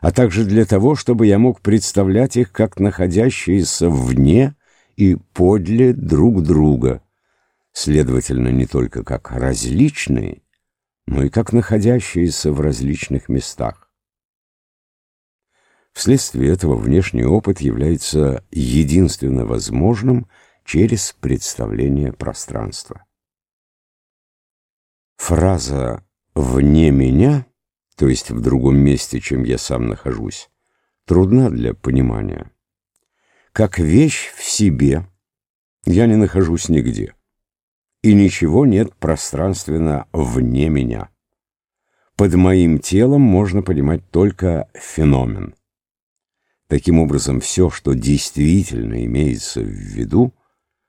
а также для того, чтобы я мог представлять их как находящиеся вне и подле друг друга, следовательно, не только как различные, но и как находящиеся в различных местах. Вследствие этого внешний опыт является единственно возможным через представление пространства. Фраза «вне меня», то есть в другом месте, чем я сам нахожусь, трудна для понимания. Как вещь в себе я не нахожусь нигде и ничего нет пространственно вне меня. Под моим телом можно понимать только феномен. Таким образом, все, что действительно имеется в виду,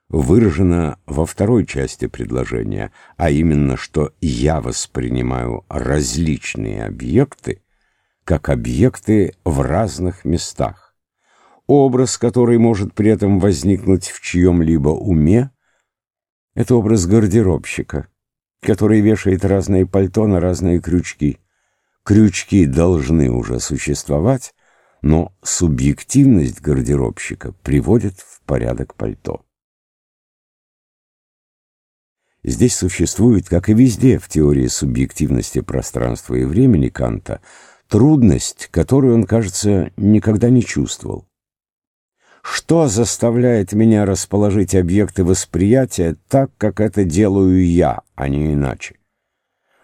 выражено во второй части предложения, а именно, что я воспринимаю различные объекты как объекты в разных местах. Образ, который может при этом возникнуть в чьем-либо уме, это образ гардеробщика, который вешает разные пальто на разные крючки. Крючки должны уже существовать, но субъективность гардеробщика приводит в порядок пальто. Здесь существует, как и везде в теории субъективности пространства и времени Канта, трудность, которую он, кажется, никогда не чувствовал. Что заставляет меня расположить объекты восприятия так, как это делаю я, а не иначе?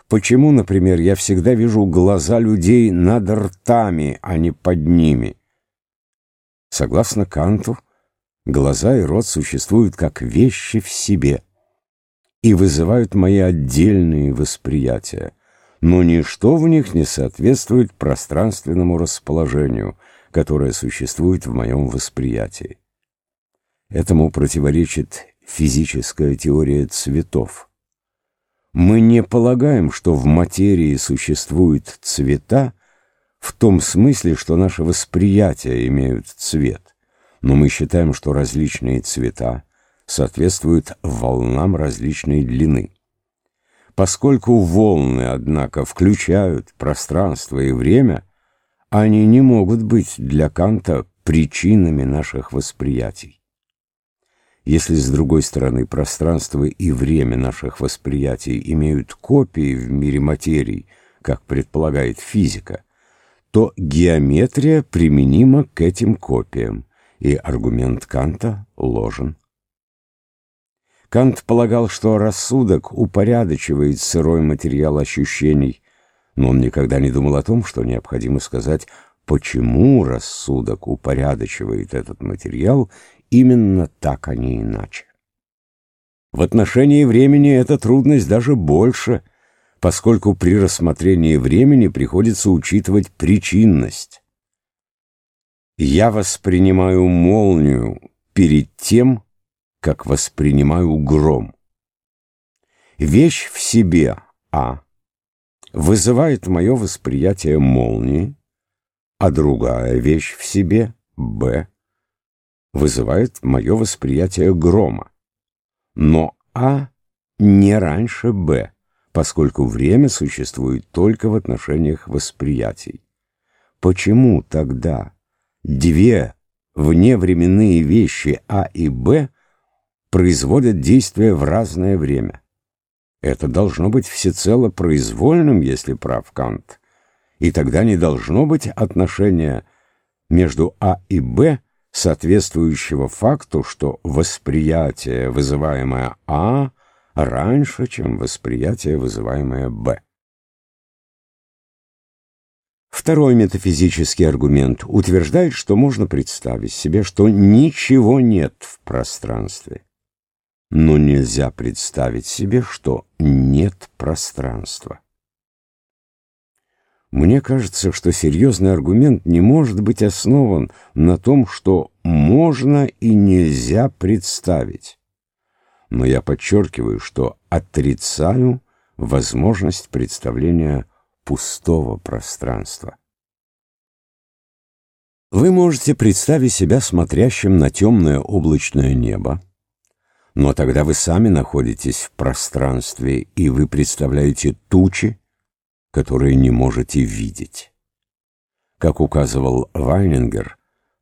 Почему, например, я всегда вижу глаза людей над ртами, а не под ними? Согласно Канту, глаза и рот существуют как вещи в себе и вызывают мои отдельные восприятия, но ничто в них не соответствует пространственному расположению – которое существует в моем восприятии. Этому противоречит физическая теория цветов. Мы не полагаем, что в материи существуют цвета в том смысле, что наши восприятия имеют цвет, но мы считаем, что различные цвета соответствуют волнам различной длины. Поскольку волны, однако, включают пространство и время, они не могут быть для Канта причинами наших восприятий. Если, с другой стороны, пространство и время наших восприятий имеют копии в мире материи, как предполагает физика, то геометрия применима к этим копиям, и аргумент Канта ложен. Кант полагал, что рассудок упорядочивает сырой материал ощущений, но он никогда не думал о том, что необходимо сказать, почему рассудок упорядочивает этот материал именно так, а не иначе. В отношении времени эта трудность даже больше, поскольку при рассмотрении времени приходится учитывать причинность. Я воспринимаю молнию перед тем, как воспринимаю гром. Вещь в себе А вызывает мое восприятие молнии, а другая вещь в себе Б вызывает мое восприятие грома. Но А не раньше Б, поскольку время существует только в отношениях восприятий. Почему тогда две вневременные вещи А и Б производят действия в разное время. Это должно быть всецело произвольным, если прав Кант. И тогда не должно быть отношения между А и Б, соответствующего факту, что восприятие, вызываемое А, раньше, чем восприятие, вызываемое Б. Второй метафизический аргумент утверждает, что можно представить себе, что ничего нет в пространстве но нельзя представить себе, что нет пространства. Мне кажется, что серьезный аргумент не может быть основан на том, что можно и нельзя представить. Но я подчеркиваю, что отрицаю возможность представления пустого пространства. Вы можете представить себя смотрящим на темное облачное небо, но тогда вы сами находитесь в пространстве, и вы представляете тучи, которые не можете видеть. Как указывал Вайнингер,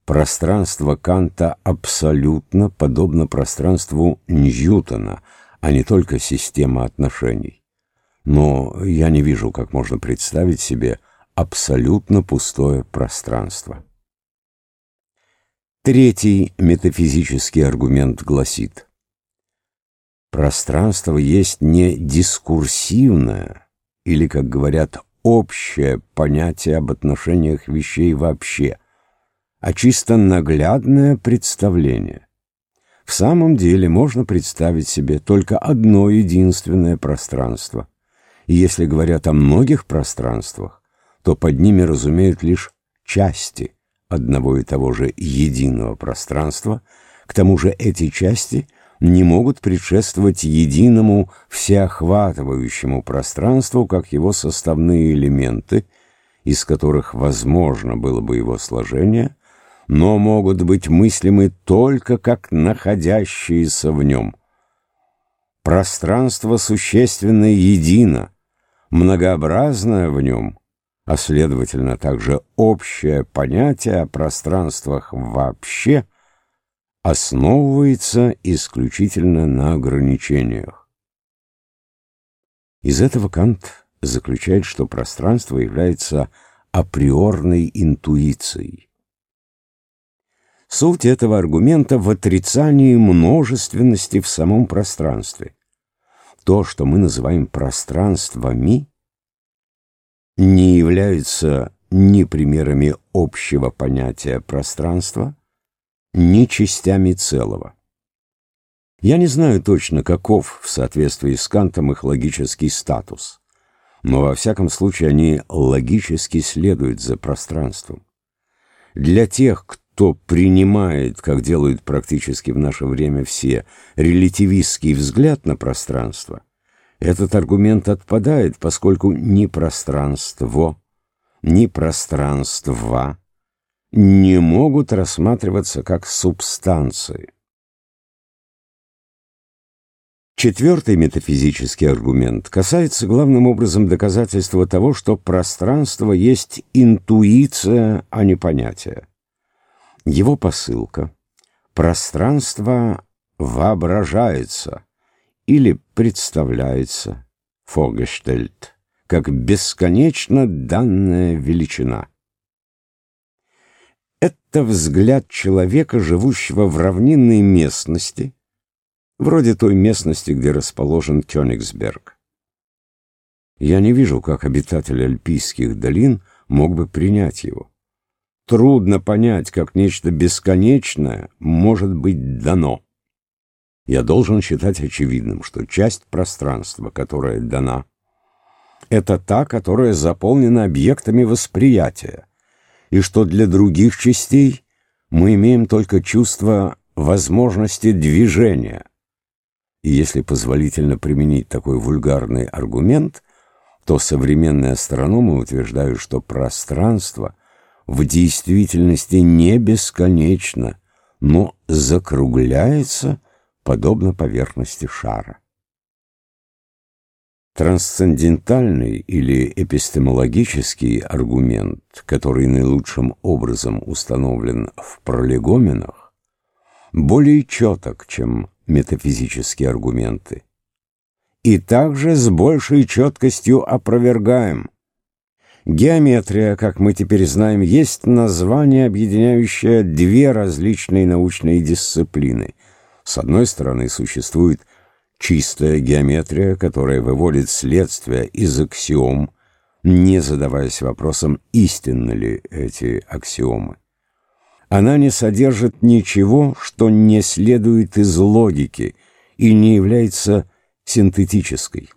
пространство Канта абсолютно подобно пространству Ньютона, а не только система отношений. Но я не вижу, как можно представить себе абсолютно пустое пространство. Третий метафизический аргумент гласит – Пространство есть не дискурсивное, или, как говорят, общее понятие об отношениях вещей вообще, а чисто наглядное представление. В самом деле можно представить себе только одно единственное пространство. И если говорят о многих пространствах, то под ними разумеют лишь части одного и того же единого пространства, к тому же эти части – не могут предшествовать единому всеохватывающему пространству, как его составные элементы, из которых возможно было бы его сложение, но могут быть мыслимы только как находящиеся в нем. Пространство существенно едино, многообразное в нем, а следовательно также общее понятие о пространствах вообще – основывается исключительно на ограничениях. Из этого Кант заключает, что пространство является априорной интуицией. Суть этого аргумента в отрицании множественности в самом пространстве. То, что мы называем пространствами, не являются ни примерами общего понятия пространства, ни частями целого. Я не знаю точно, каков в соответствии с Кантом их логический статус, но во всяком случае они логически следуют за пространством. Для тех, кто принимает, как делают практически в наше время все, релятивистский взгляд на пространство, этот аргумент отпадает, поскольку ни пространство, ни пространства не могут рассматриваться как субстанции. Четвертый метафизический аргумент касается главным образом доказательства того, что пространство есть интуиция, а не понятие. Его посылка – пространство воображается или представляется, vorgestellt, как бесконечно данная величина. Это взгляд человека, живущего в равнинной местности – вроде той местности, где расположен Кёнигсберг. Я не вижу, как обитатель альпийских долин мог бы принять его. Трудно понять, как нечто бесконечное может быть дано. Я должен считать очевидным, что часть пространства, которая дана, это та, которая заполнена объектами восприятия, и что для других частей мы имеем только чувство возможности движения – и если позволительно применить такой вульгарный аргумент, то современные астрономы утверждают, что пространство в действительности не бесконечно, но закругляется подобно поверхности шара. Трансцендентальный или эпистемологический аргумент, который наилучшим образом установлен в пролегоменах, более четок, чем метафизические аргументы. И также с большей четкостью опровергаем. Геометрия, как мы теперь знаем, есть название, объединяющее две различные научные дисциплины. С одной стороны, существует чистая геометрия, которая выводит следствия из аксиом, не задаваясь вопросом, истинны ли эти аксиомы. Она не содержит ничего, что не следует из логики и не является синтетической.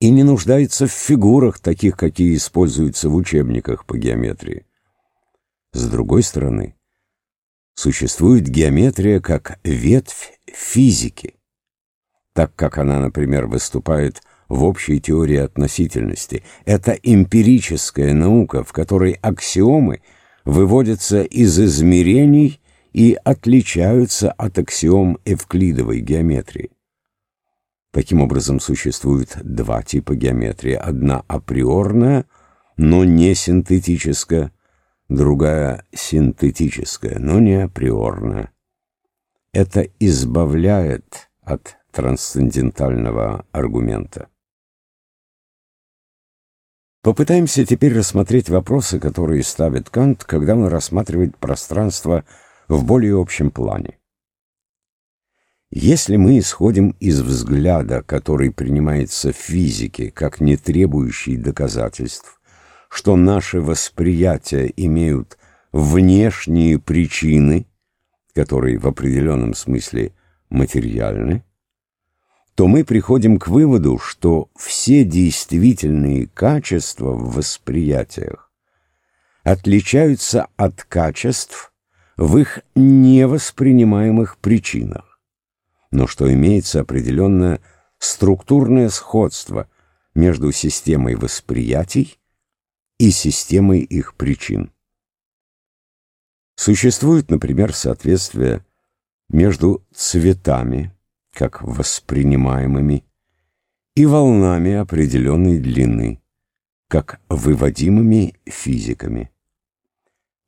И не нуждается в фигурах, таких, какие используются в учебниках по геометрии. С другой стороны, существует геометрия как ветвь физики, так как она, например, выступает в общей теории относительности. Это эмпирическая наука, в которой аксиомы – выводятся из измерений и отличаются от аксиом эвклидовой геометрии. Таким образом, существует два типа геометрии. Одна априорная, но не синтетическая, другая синтетическая, но не априорная. Это избавляет от трансцендентального аргумента. Попытаемся теперь рассмотреть вопросы, которые ставит Кант, когда он рассматривает пространство в более общем плане. Если мы исходим из взгляда, который принимается в физике как не требующий доказательств, что наши восприятия имеют внешние причины, которые в определенном смысле материальны, то мы приходим к выводу, что все действительные качества в восприятиях отличаются от качеств в их невоспринимаемых причинах, но что имеется определенное структурное сходство между системой восприятий и системой их причин. Существует, например, соответствие между цветами, как воспринимаемыми, и волнами определенной длины, как выводимыми физиками.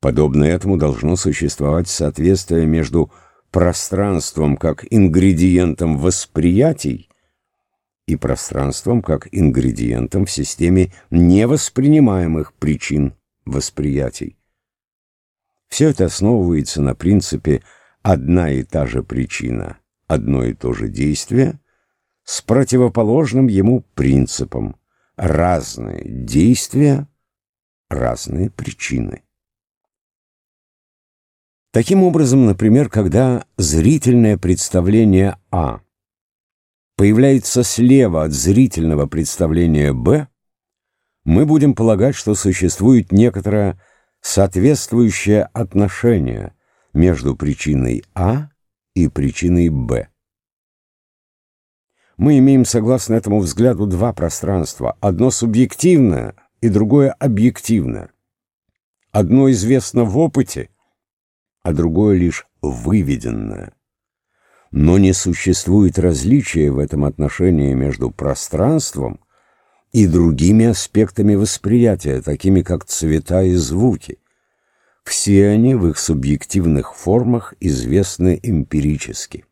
Подобно этому должно существовать соответствие между пространством как ингредиентом восприятий и пространством как ингредиентом в системе невоспринимаемых причин восприятий. Все это основывается на принципе «одна и та же причина» одно и то же действие с противоположным ему принципом. Разные действия, разные причины. Таким образом, например, когда зрительное представление А появляется слева от зрительного представления Б, мы будем полагать, что существует некоторое соответствующее отношение между причиной А и причиной Б. Мы имеем, согласно этому взгляду, два пространства. Одно субъективное и другое объективное. Одно известно в опыте, а другое лишь выведенное. но не существует различия в этом отношении между пространством и другими аспектами восприятия, такими как цвета и звуки. Все они в их субъективных формах известны эмпирически.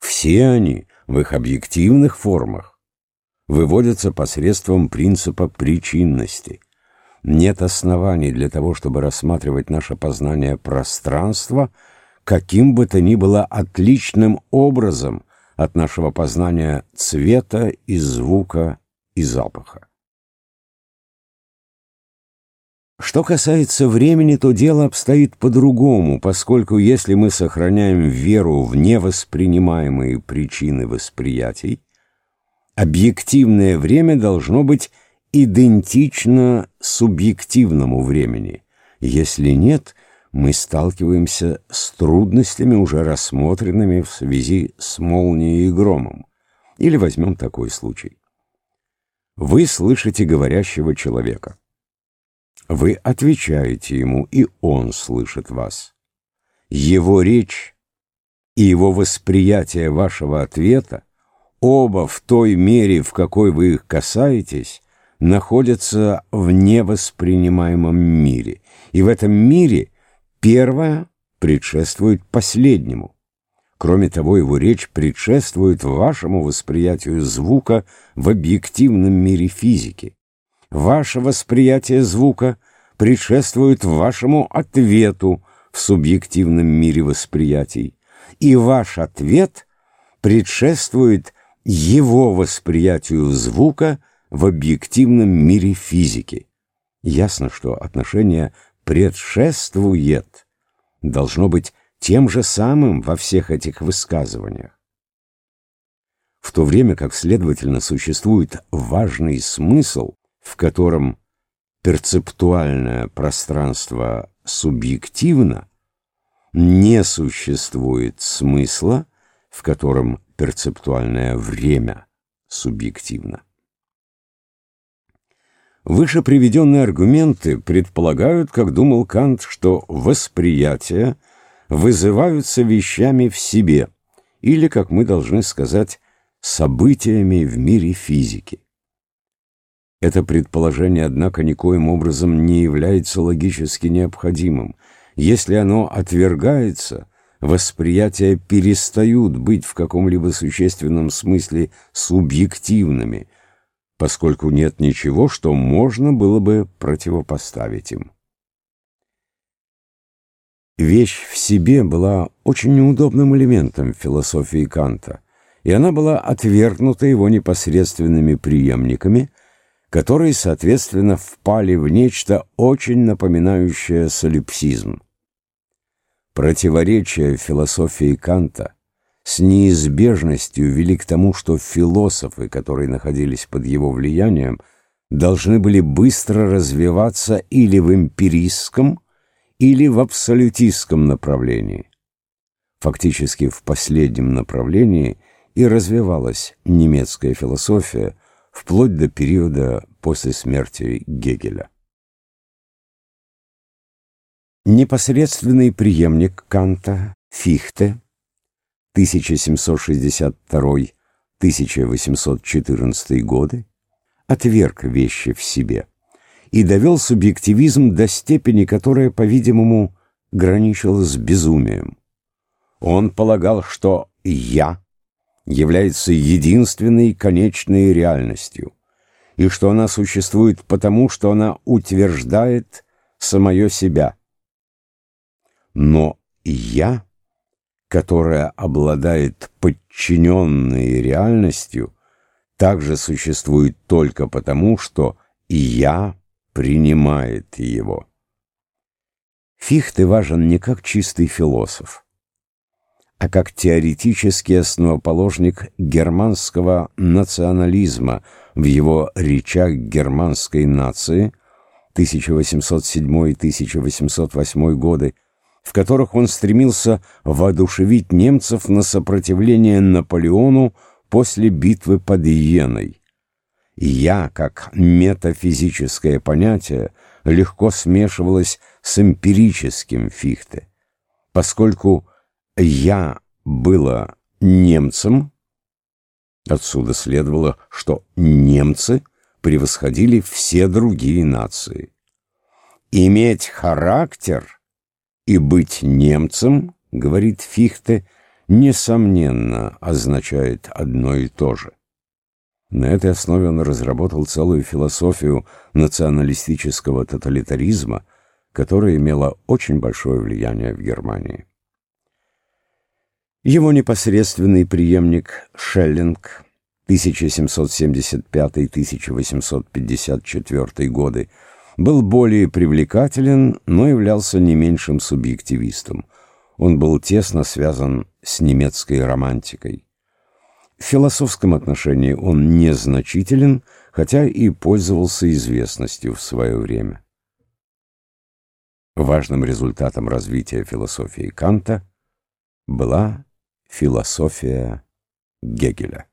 Все они в их объективных формах выводятся посредством принципа причинности. Нет оснований для того, чтобы рассматривать наше познание пространства каким бы то ни было отличным образом от нашего познания цвета и звука и запаха. Что касается времени, то дело обстоит по-другому, поскольку если мы сохраняем веру в невоспринимаемые причины восприятий, объективное время должно быть идентично субъективному времени. Если нет, мы сталкиваемся с трудностями, уже рассмотренными в связи с молнией и громом. Или возьмем такой случай. Вы слышите говорящего человека. Вы отвечаете ему, и он слышит вас. Его речь и его восприятие вашего ответа, оба в той мере, в какой вы их касаетесь, находятся в невоспринимаемом мире. И в этом мире первое предшествует последнему. Кроме того, его речь предшествует вашему восприятию звука в объективном мире физики. Ваше восприятие звука предшествует вашему ответу в субъективном мире восприятий. И ваш ответ предшествует его восприятию звука в объективном мире физики. Ясно, что отношение «предшествует» должно быть тем же самым во всех этих высказываниях. В то время как, следовательно, существует важный смысл, в котором перцептуальное пространство субъективно, не существует смысла, в котором перцептуальное время субъективно. Выше приведенные аргументы предполагают, как думал Кант, что восприятие вызываются вещами в себе, или, как мы должны сказать, событиями в мире физики. Это предположение, однако, никоим образом не является логически необходимым. Если оно отвергается, восприятия перестают быть в каком-либо существенном смысле субъективными, поскольку нет ничего, что можно было бы противопоставить им. Вещь в себе была очень неудобным элементом философии Канта, и она была отвергнута его непосредственными преемниками, которые, соответственно, впали в нечто очень напоминающее солипсизм. Противоречие философии Канта с неизбежностью вели к тому, что философы, которые находились под его влиянием, должны были быстро развиваться или в эмпиристском, или в абсолютистском направлении. Фактически в последнем направлении и развивалась немецкая философия вплоть до периода после смерти Гегеля. Непосредственный преемник Канта, Фихте, 1762-1814 годы, отверг вещи в себе и довел субъективизм до степени, которая, по-видимому, граничила с безумием. Он полагал, что «я» является единственной конечной реальностью, и что она существует потому, что она утверждает самое себя. Но «я», которая обладает подчиненной реальностью, также существует только потому, что «я» принимает его. Фихте важен не как чистый философ, а как теоретический основоположник германского национализма в его речах германской нации 1807-1808 годы, в которых он стремился воодушевить немцев на сопротивление Наполеону после битвы под Иеной. «я» как метафизическое понятие легко смешивалось с эмпирическим Фихте, поскольку «я» было немцем, отсюда следовало, что немцы превосходили все другие нации. Иметь характер и быть немцем, говорит Фихте, несомненно означает одно и то же. На этой основе он разработал целую философию националистического тоталитаризма, которая имела очень большое влияние в Германии. Его непосредственный преемник Шеллинг 1775-1854 годы был более привлекателен, но являлся не меньшим субъективистом. Он был тесно связан с немецкой романтикой. В философском отношении он незначителен, хотя и пользовался известностью в свое время. Важным результатом развития философии Канта была философия Гегеля.